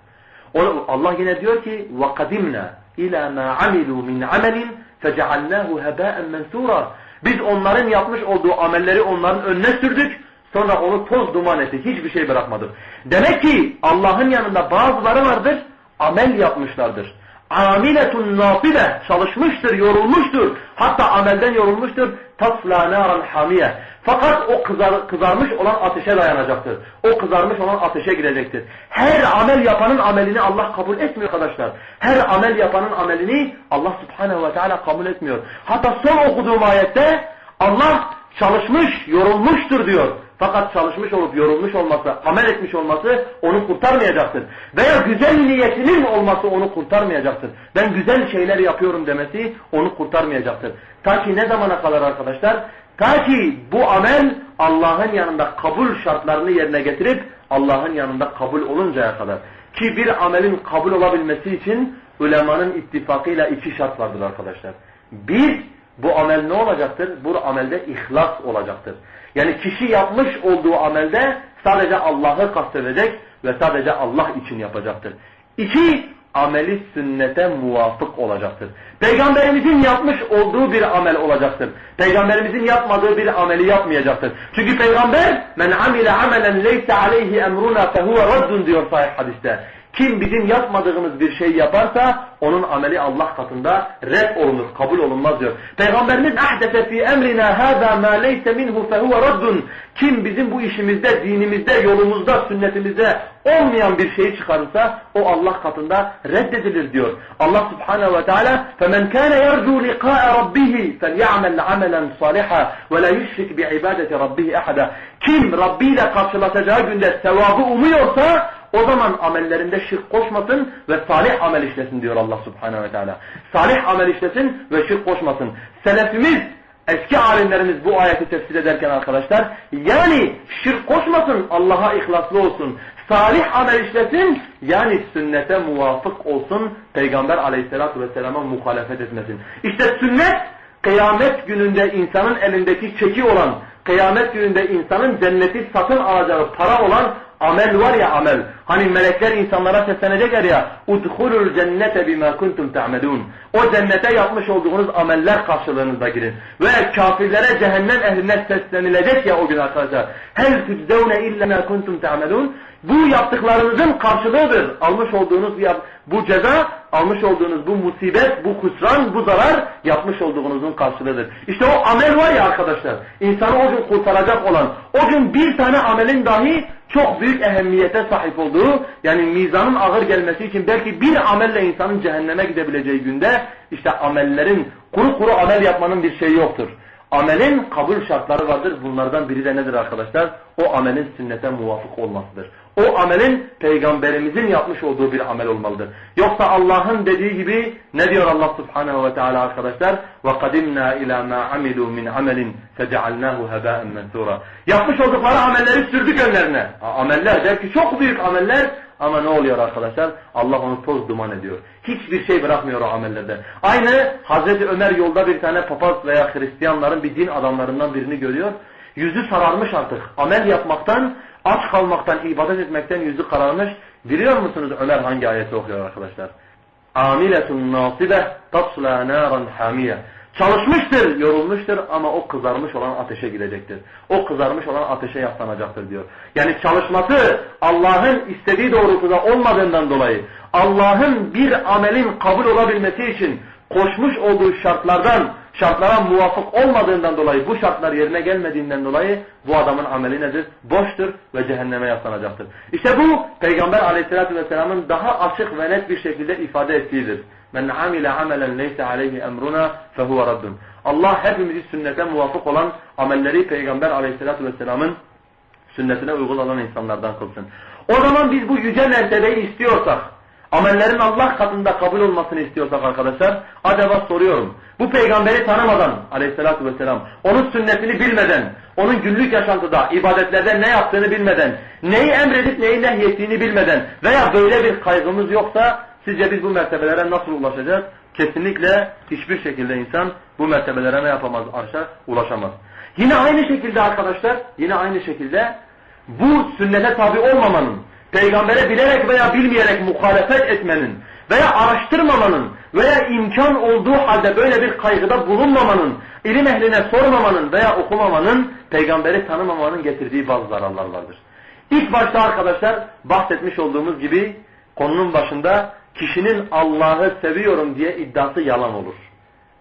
Allah yine diyor ki وَقَدِمْنَا اِلَى مَا عَمِلُوا مِنْ عَمَلٍ فَجَعَلْنَاهُ هَبَاءً مَنْسُورًا Biz onların yapmış olduğu amelleri onların önüne sürdük. Sonra onu toz duman ettik. Hiçbir şey bırakmadık. Demek ki Allah'ın yanında bazıları vardır. Amel yapmışlardır. Amiletun nafibe çalışmıştır, yorulmuştur. Hatta amelden yorulmuştur. tasla naran hamiye. Fakat o kızar, kızarmış olan ateşe dayanacaktır. O kızarmış olan ateşe girecektir. Her amel yapanın amelini Allah kabul etmiyor arkadaşlar. Her amel yapanın amelini Allah subhanehu ve teala kabul etmiyor. Hatta son okuduğum ayette Allah çalışmış, yorulmuştur diyor. Fakat çalışmış olup yorulmuş olması, amel etmiş olması onu kurtarmayacaktır. Veya güzel niyetinin olması onu kurtarmayacaktır. Ben güzel şeyler yapıyorum demesi onu kurtarmayacaktır. Ta ki ne zamana kadar arkadaşlar? Ta ki bu amel Allah'ın yanında kabul şartlarını yerine getirip Allah'ın yanında kabul oluncaya kadar. Ki bir amelin kabul olabilmesi için ulemanın ittifakıyla iki şart vardır arkadaşlar. Bir, bu amel ne olacaktır? Bu amelde ihlas olacaktır. Yani kişi yapmış olduğu amelde sadece Allah'ı kastedecek ve sadece Allah için yapacaktır. İki, ameli sünnete muvafık olacaktır. Peygamberimizin yapmış olduğu bir amel olacaktır. Peygamberimizin yapmadığı bir ameli yapmayacaktır. Çünkü peygamber men amile amelen leyse aleyhi emruna fehuve raddun diyor sahih hadiste. Kim bizim yapmadığımız bir şey yaparsa onun ameli Allah katında red olunur, kabul olunmaz diyor. Peygamberimiz ahdese fi emrina hada ma leyse minhu fehuve raddun. Kim bizim bu işimizde, dinimizde, yolumuzda, sünnetimizde olmayan bir şeyi çıkarırsa o Allah katında reddedilir diyor. Allah subhanehu ve teala فَمَنْ كَانَ يَرْجُوا لِقَاءَ رَبِّهِ فَلْيَعْمَلْ عَمَلًا صَالِحًا وَلَا يُشْرِكْ بِعِبَادَةِ رَبِّهِ أَحَدًا Kim Rabbi ile karşılaşacağı günde sevabı umuyorsa o zaman amellerinde şirk koşmasın ve salih amel işlesin diyor Allah subhanehu ve teala. Salih amel işlesin ve şirk koşmasın. Selefimiz, eski alimlerimiz bu ayeti tefsir ederken arkadaşlar, yani şirk koşmasın, Allah'a ihlaslı olsun. Salih amel işlesin, yani sünnete muvafık olsun, Peygamber aleyhissalatü vesselama muhalefet etmesin. İşte sünnet, kıyamet gününde insanın elindeki çeki olan, kıyamet gününde insanın cenneti satın alacağı para olan amel var ya amel. Hani melekler insanlara seslenecekler ya udhulul cennete bima kuntum ta'melun. O cennete yapmış olduğunuz ameller karşılığınızda girin. Ve kafirlere cehennem ehline seslenilecek ya o gün arkadaşlar. Hel tuczevne illa ma kuntum ta'melun. Bu yaptıklarınızın karşılığıdır. Almış olduğunuz bu ceza, almış olduğunuz bu musibet, bu husran, bu zarar yapmış olduğunuzun karşılığıdır. İşte o amel var ya arkadaşlar. İnsanı o gün kurtaracak olan, o gün bir tane amelin dahi çok büyük ehemmiyete sahip olduğu, yani mizanın ağır gelmesi için belki bir amelle insanın cehenneme gidebileceği günde, işte amellerin, kuru kuru amel yapmanın bir şeyi yoktur. Amelin kabul şartları vardır. Bunlardan biri de nedir arkadaşlar? O amelin sünnete muvafık olmasıdır O amelin peygamberimizin yapmış olduğu bir amel olmalıdır. Yoksa Allah'ın dediği gibi ne diyor Allah subhanehu ve teala arkadaşlar? وَقَدِمْنَا اِلَى مَا عَمِلُوا مِنْ عَمَلٍ فَجَعَلْنَاهُ هَبَاءً مَنْثُورًا Yapmış oldukları amelleri sürdük önlerine. Ameller der ki çok büyük ameller ama ne oluyor arkadaşlar? Allah onu toz duman ediyor. Hiçbir şey bırakmıyor o amellerde. Aynı Hazreti Ömer yolda bir tane papaz veya Hristiyanların bir din adamlarından birini görüyor. Yüzü sararmış artık. Amel yapmaktan, aç kalmaktan, ibadet etmekten yüzü kararmış. Biliyor musunuz Ömer hangi ayeti okuyor arkadaşlar? Amiletun nasibe tasla naran hamiye. Çalışmıştır, yorulmuştur ama o kızarmış olan ateşe girecektir. O kızarmış olan ateşe yaslanacaktır diyor. Yani çalışması Allah'ın istediği doğrultuda olmadığından dolayı Allah'ın bir amelin kabul olabilmesi için koşmuş olduğu şartlardan şartlara muvafık olmadığından dolayı bu şartlar yerine gelmediğinden dolayı bu adamın ameli nedir? Boştur ve cehenneme yaslanacaktır. İşte bu Peygamber aleyhissalatü vesselamın daha açık ve net bir şekilde ifade ettiğidir. Men amile amelen leyse aleyhi emruna fehuve raddun. Allah hepimizi sünnete muvafık olan amelleri Peygamber aleyhissalatü vesselamın sünnetine uygun olan insanlardan kılsın. O zaman biz bu yüce mertebeyi istiyorsak, amellerin Allah katında kabul olmasını istiyorsak arkadaşlar, acaba soruyorum. Bu peygamberi tanımadan aleyhissalatü vesselam, onun sünnetini bilmeden, onun günlük yaşantıda, ibadetlerde ne yaptığını bilmeden, neyi emredip neyi nehyettiğini bilmeden veya böyle bir kaygımız yoksa Sizce biz bu mertebelere nasıl ulaşacağız? Kesinlikle hiçbir şekilde insan bu mertebelere ne yapamaz? Aşağı ulaşamaz. Yine aynı şekilde arkadaşlar, yine aynı şekilde bu sünnete tabi olmamanın, peygambere bilerek veya bilmeyerek muhalefet etmenin veya araştırmamanın veya imkan olduğu halde böyle bir kaygıda bulunmamanın, ilim ehline sormamanın veya okumamanın, peygamberi tanımamanın getirdiği bazı zararlar vardır. İlk başta arkadaşlar bahsetmiş olduğumuz gibi konunun başında kişinin Allah'ı seviyorum diye iddiası yalan olur.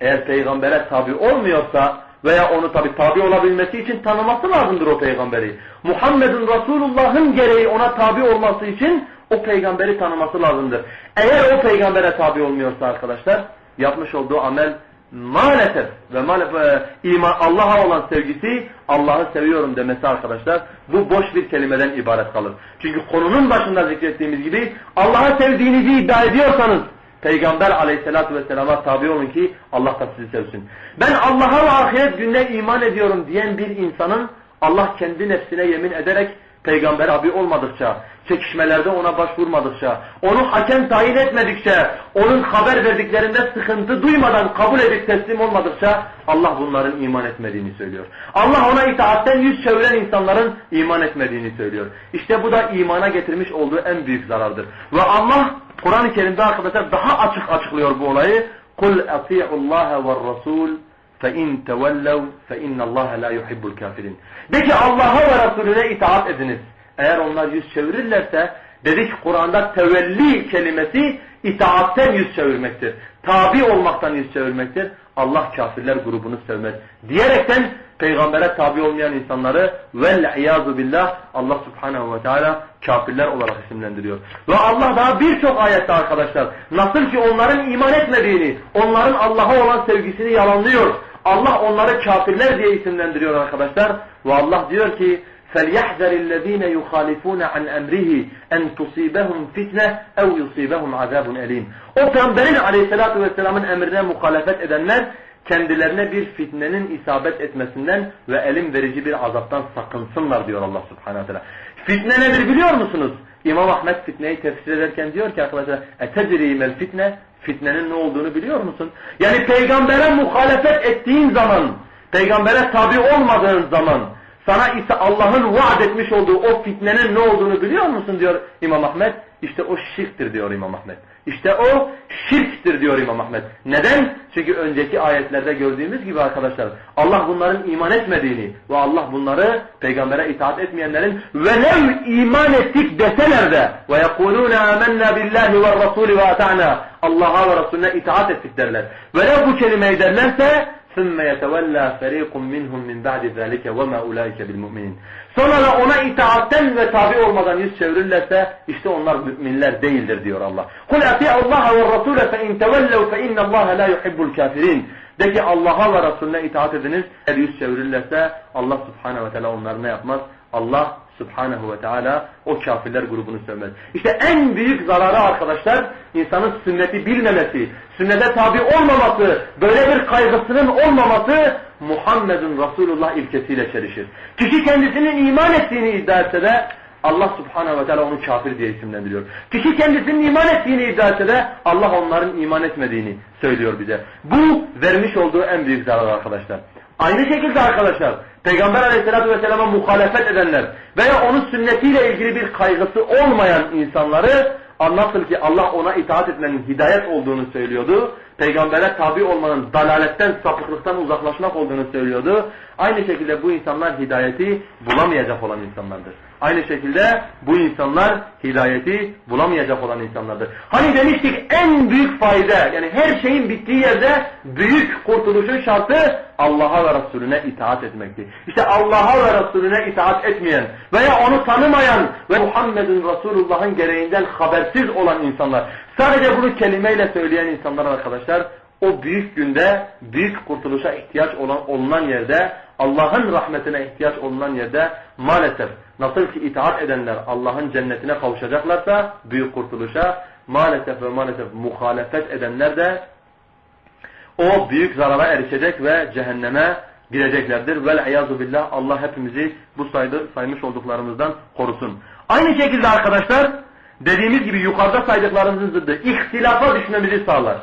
Eğer peygambere tabi olmuyorsa veya onu tabi tabi olabilmesi için tanıması lazımdır o peygamberi. Muhammed'in Resulullah'ın gereği ona tabi olması için o peygamberi tanıması lazımdır. Eğer o peygambere tabi olmuyorsa arkadaşlar yapmış olduğu amel maalesef ve maalesef e, iman Allah'a olan sevgisi Allah'ı seviyorum demesi arkadaşlar bu boş bir kelimeden ibaret kalır. Çünkü konunun başında zikrettiğimiz gibi Allah'ı sevdiğinizi iddia ediyorsanız Peygamber aleyhissalatü vesselama tabi olun ki Allah da sizi sevsin. Ben Allah'a ve ahiret gününe iman ediyorum diyen bir insanın Allah kendi nefsine yemin ederek peygamber abi olmadıkça, çekişmelerde ona başvurmadıkça, onu hakem tayin etmedikçe, onun haber verdiklerinde sıkıntı duymadan kabul edip teslim olmadıkça Allah bunların iman etmediğini söylüyor. Allah ona itaatten yüz çeviren insanların iman etmediğini söylüyor. İşte bu da imana getirmiş olduğu en büyük zarardır. Ve Allah Kur'an-ı Kerim'de arkadaşlar daha açık açıklıyor bu olayı. قُلْ اَطِيعُ اللّٰهَ وَالرَّسُولِ فَاِنْ تَوَلَّوْا فَاِنَّ اللّٰهَ لَا يُحِبُّ الْكَافِرِينَ De ki Allah'a ve Resulüne itaat ediniz. Eğer onlar yüz çevirirlerse dedik Kur'an'da tevelli kelimesi itaatten yüz çevirmektir. Tabi olmaktan yüz çevirmektir. Allah kafirler grubunu sevmez. Diyerekten peygambere tabi olmayan insanları vel billah Allah subhanehu ve teala kafirler olarak isimlendiriyor. Ve Allah daha birçok ayette arkadaşlar nasıl ki onların iman etmediğini, onların Allah'a olan sevgisini yalanlıyor. Allah onları kafirler diye isimlendiriyor arkadaşlar. Ve Allah diyor ki فَلْيَحْذَرِ الَّذ۪ينَ يُخَالِفُونَ عَنْ اَمْرِهِ اَنْ تُصِيبَهُمْ فِتْنَةً اَوْ يُصِيبَهُمْ عَذَابٌ اَل۪يمٌ O peygamberin aleyhissalatu vesselamın emrine muhalefet edenler kendilerine bir fitnenin isabet etmesinden ve elim verici bir azaptan sakınsınlar diyor Allah subhanahu teala. Fitne nedir biliyor musunuz? İmam Ahmet fitneyi tefsir ederken diyor ki arkadaşlar etedrimel fitne fitnenin ne olduğunu biliyor musun? Yani peygambere muhalefet ettiğin zaman, peygambere tabi olmadığın zaman sana ise Allah'ın vaat etmiş olduğu o fitnenin ne olduğunu biliyor musun diyor İmam Ahmet. İşte o şirktir diyor İmam Ahmet. İşte o şirktir diyor İmam Ahmet. Neden? Çünkü önceki ayetlerde gördüğümüz gibi arkadaşlar Allah bunların iman etmediğini ve Allah bunları peygambere itaat etmeyenlerin velev iman ettik deseler de ve yekulûne amennâ billahi ve rasûlü ve ata'na Allah'a ve Resulüne itaat ettik derler. Velev bu kelimeyi derlerse ثُمَّ يَتَوَلَّى فَرِيقٌ مِّنْهُمْ مِنْ بَعْدِ ذَٰلِكَ وَمَا اُولَٰئِكَ بِالْمُؤْمِنِينَ Sonra da ona itaatten ve tabi olmadan yüz çevirirlerse işte onlar müminler değildir diyor Allah. قُلْ اَطِيعُ اللّٰهَ وَالرَّسُولَ فَاِنْ تَوَلَّوْا فَاِنَّ اللّٰهَ لَا يُحِبُّ الْكَافِرِينَ De ki Allah'a ve Resulüne itaat ediniz. Eğer yüz çevirirlerse Allah subhanehu ve teala onlar ne yapmaz? Allah subhanehu ve teala o kafirler grubunu sevmez. İşte en büyük zararı arkadaşlar insanın sünneti bilmemesi, sünnete tabi olmaması, böyle bir kaygısının olmaması Muhammedun Resulullah ilkesiyle çelişir. Kişi kendisinin iman ettiğini iddia etse de Allah subhanehu ve teala onu kafir diye isimlendiriyor. Kişi kendisinin iman ettiğini iddia etse de Allah onların iman etmediğini söylüyor bize. Bu vermiş olduğu en büyük zarar arkadaşlar. Aynı şekilde arkadaşlar Peygamber aleyhissalatü vesselama muhalefet edenler veya onun sünnetiyle ilgili bir kaygısı olmayan insanları nasıl ki Allah ona itaat etmenin hidayet olduğunu söylüyordu. Peygambere tabi olmanın dalaletten, sapıklıktan uzaklaşmak olduğunu söylüyordu. Aynı şekilde bu insanlar hidayeti bulamayacak olan insanlardır. Aynı şekilde bu insanlar hidayeti bulamayacak olan insanlardır. Hani demiştik en büyük fayda yani her şeyin bittiği yerde büyük kurtuluşun şartı Allah'a ve Resulüne itaat etmekti. İşte Allah'a ve Resulüne itaat etmeyen veya onu tanımayan ve Muhammed'in Resulullah'ın gereğinden habersiz olan insanlar sadece bunu kelimeyle söyleyen insanlar arkadaşlar o büyük günde büyük kurtuluşa ihtiyaç olan olunan yerde Allah'ın rahmetine ihtiyaç olunan yerde maalesef nasıl ki itaat edenler Allah'ın cennetine kavuşacaklarsa büyük kurtuluşa maalesef ve maalesef muhalefet edenler de o büyük zarara erişecek ve cehenneme gireceklerdir. Vel iyazu billah Allah hepimizi bu saydı, saymış olduklarımızdan korusun. Aynı şekilde arkadaşlar dediğimiz gibi yukarıda saydıklarımızın zıddı ihtilafa düşmemizi sağlar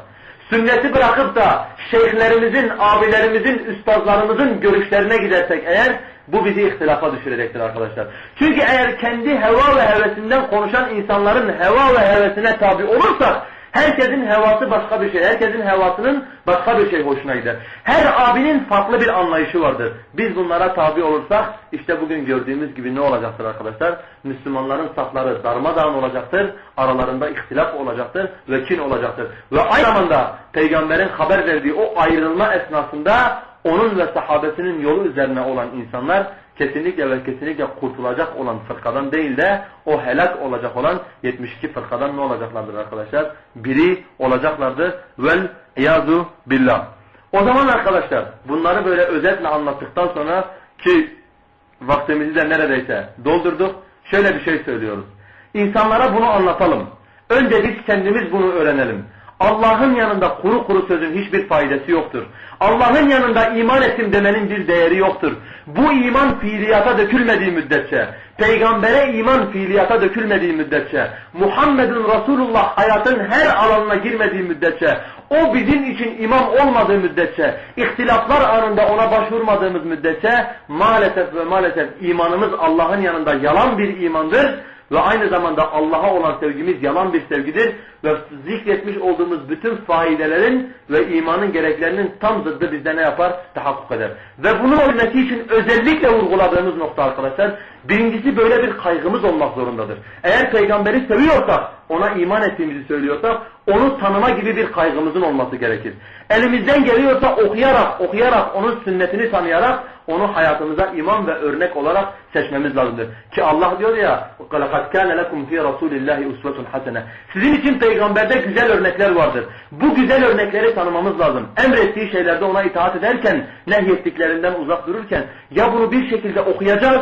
sünneti bırakıp da şeyhlerimizin, abilerimizin, üstazlarımızın görüşlerine gidersek eğer bu bizi ihtilafa düşürecektir arkadaşlar. Çünkü eğer kendi heva ve hevesinden konuşan insanların heva ve hevesine tabi olursak Herkesin hevası başka bir şey. Herkesin hevasının başka bir şey hoşuna gider. Her abinin farklı bir anlayışı vardır. Biz bunlara tabi olursak işte bugün gördüğümüz gibi ne olacaktır arkadaşlar? Müslümanların safları darmadağın olacaktır. Aralarında ihtilaf olacaktır ve kin olacaktır. Ve aynı zamanda peygamberin haber verdiği o ayrılma esnasında onun ve sahabesinin yolu üzerine olan insanlar kesinlikle ve kesinlikle kurtulacak olan fırkadan değil de o helak olacak olan 72 fırkadan ne olacaklardır arkadaşlar? Biri olacaklardır. Vel iyazu billah. O zaman arkadaşlar bunları böyle özetle anlattıktan sonra ki vaktimizi de neredeyse doldurduk. Şöyle bir şey söylüyoruz. İnsanlara bunu anlatalım. Önce biz kendimiz bunu öğrenelim. Allah'ın yanında kuru kuru sözün hiçbir faydası yoktur. Allah'ın yanında iman ettim demenin bir değeri yoktur. Bu iman fiiliyata dökülmediği müddetçe, peygambere iman fiiliyata dökülmediği müddetçe, Muhammed'in Resulullah hayatın her alanına girmediği müddetçe, o bizim için imam olmadığı müddetçe, ihtilaflar anında ona başvurmadığımız müddetçe maalesef ve maalesef imanımız Allah'ın yanında yalan bir imandır ve aynı zamanda Allah'a olan sevgimiz yalan bir sevgidir ve zikretmiş olduğumuz bütün faidelerin ve imanın gereklerinin tam zıddı bizde ne yapar? Tahakkuk eder. Ve bunun olması için özellikle vurguladığımız nokta arkadaşlar, birincisi böyle bir kaygımız olmak zorundadır. Eğer peygamberi seviyorsak, ona iman ettiğimizi söylüyorsak, onu tanıma gibi bir kaygımızın olması gerekir. Elimizden geliyorsa okuyarak, okuyarak, onun sünnetini tanıyarak, onu hayatımıza imam ve örnek olarak seçmemiz lazımdır. Ki Allah diyor ya قَلَقَدْ كَانَ لَكُمْ فِي رَسُولِ اللّٰهِ اُسْوَةٌ حَسَنَةٌ Sizin için peygamberde güzel örnekler vardır. Bu güzel örnekleri tanımamız lazım. Emrettiği şeylerde ona itaat ederken, nehyettiklerinden uzak dururken ya bunu bir şekilde okuyacağız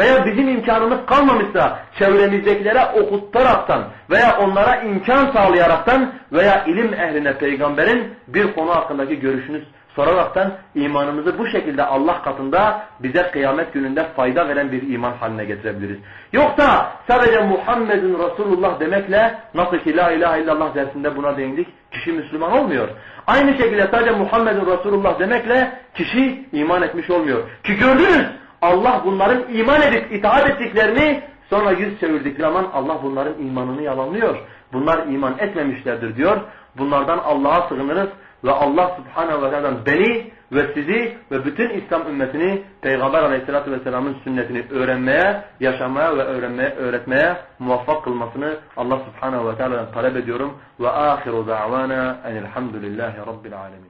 veya bizim imkanımız kalmamışsa çevremizdekilere okuttaraktan veya onlara imkan sağlayaraktan veya ilim ehline peygamberin bir konu hakkındaki görüşünü soraraktan imanımızı bu şekilde Allah katında bize kıyamet gününde fayda veren bir iman haline getirebiliriz. Yoksa sadece Muhammedun Resulullah demekle nasıl ki la ilahe illallah dersinde buna değindik kişi Müslüman olmuyor. Aynı şekilde sadece Muhammedun Resulullah demekle kişi iman etmiş olmuyor. Ki gördünüz Allah bunların iman edip itaat ettiklerini sonra yüz çevirdikleri zaman Allah bunların imanını yalanlıyor. Bunlar iman etmemişlerdir diyor. Bunlardan Allah'a sığınırız ve Allah subhanehu ve teala'dan beni ve sizi ve bütün İslam ümmetini Peygamber aleyhissalatü vesselamın sünnetini öğrenmeye, yaşamaya ve öğrenmeye, öğretmeye muvaffak kılmasını Allah subhanehu ve teala'dan talep ediyorum. Ve ahiru da'vana enilhamdülillahi rabbil alemin.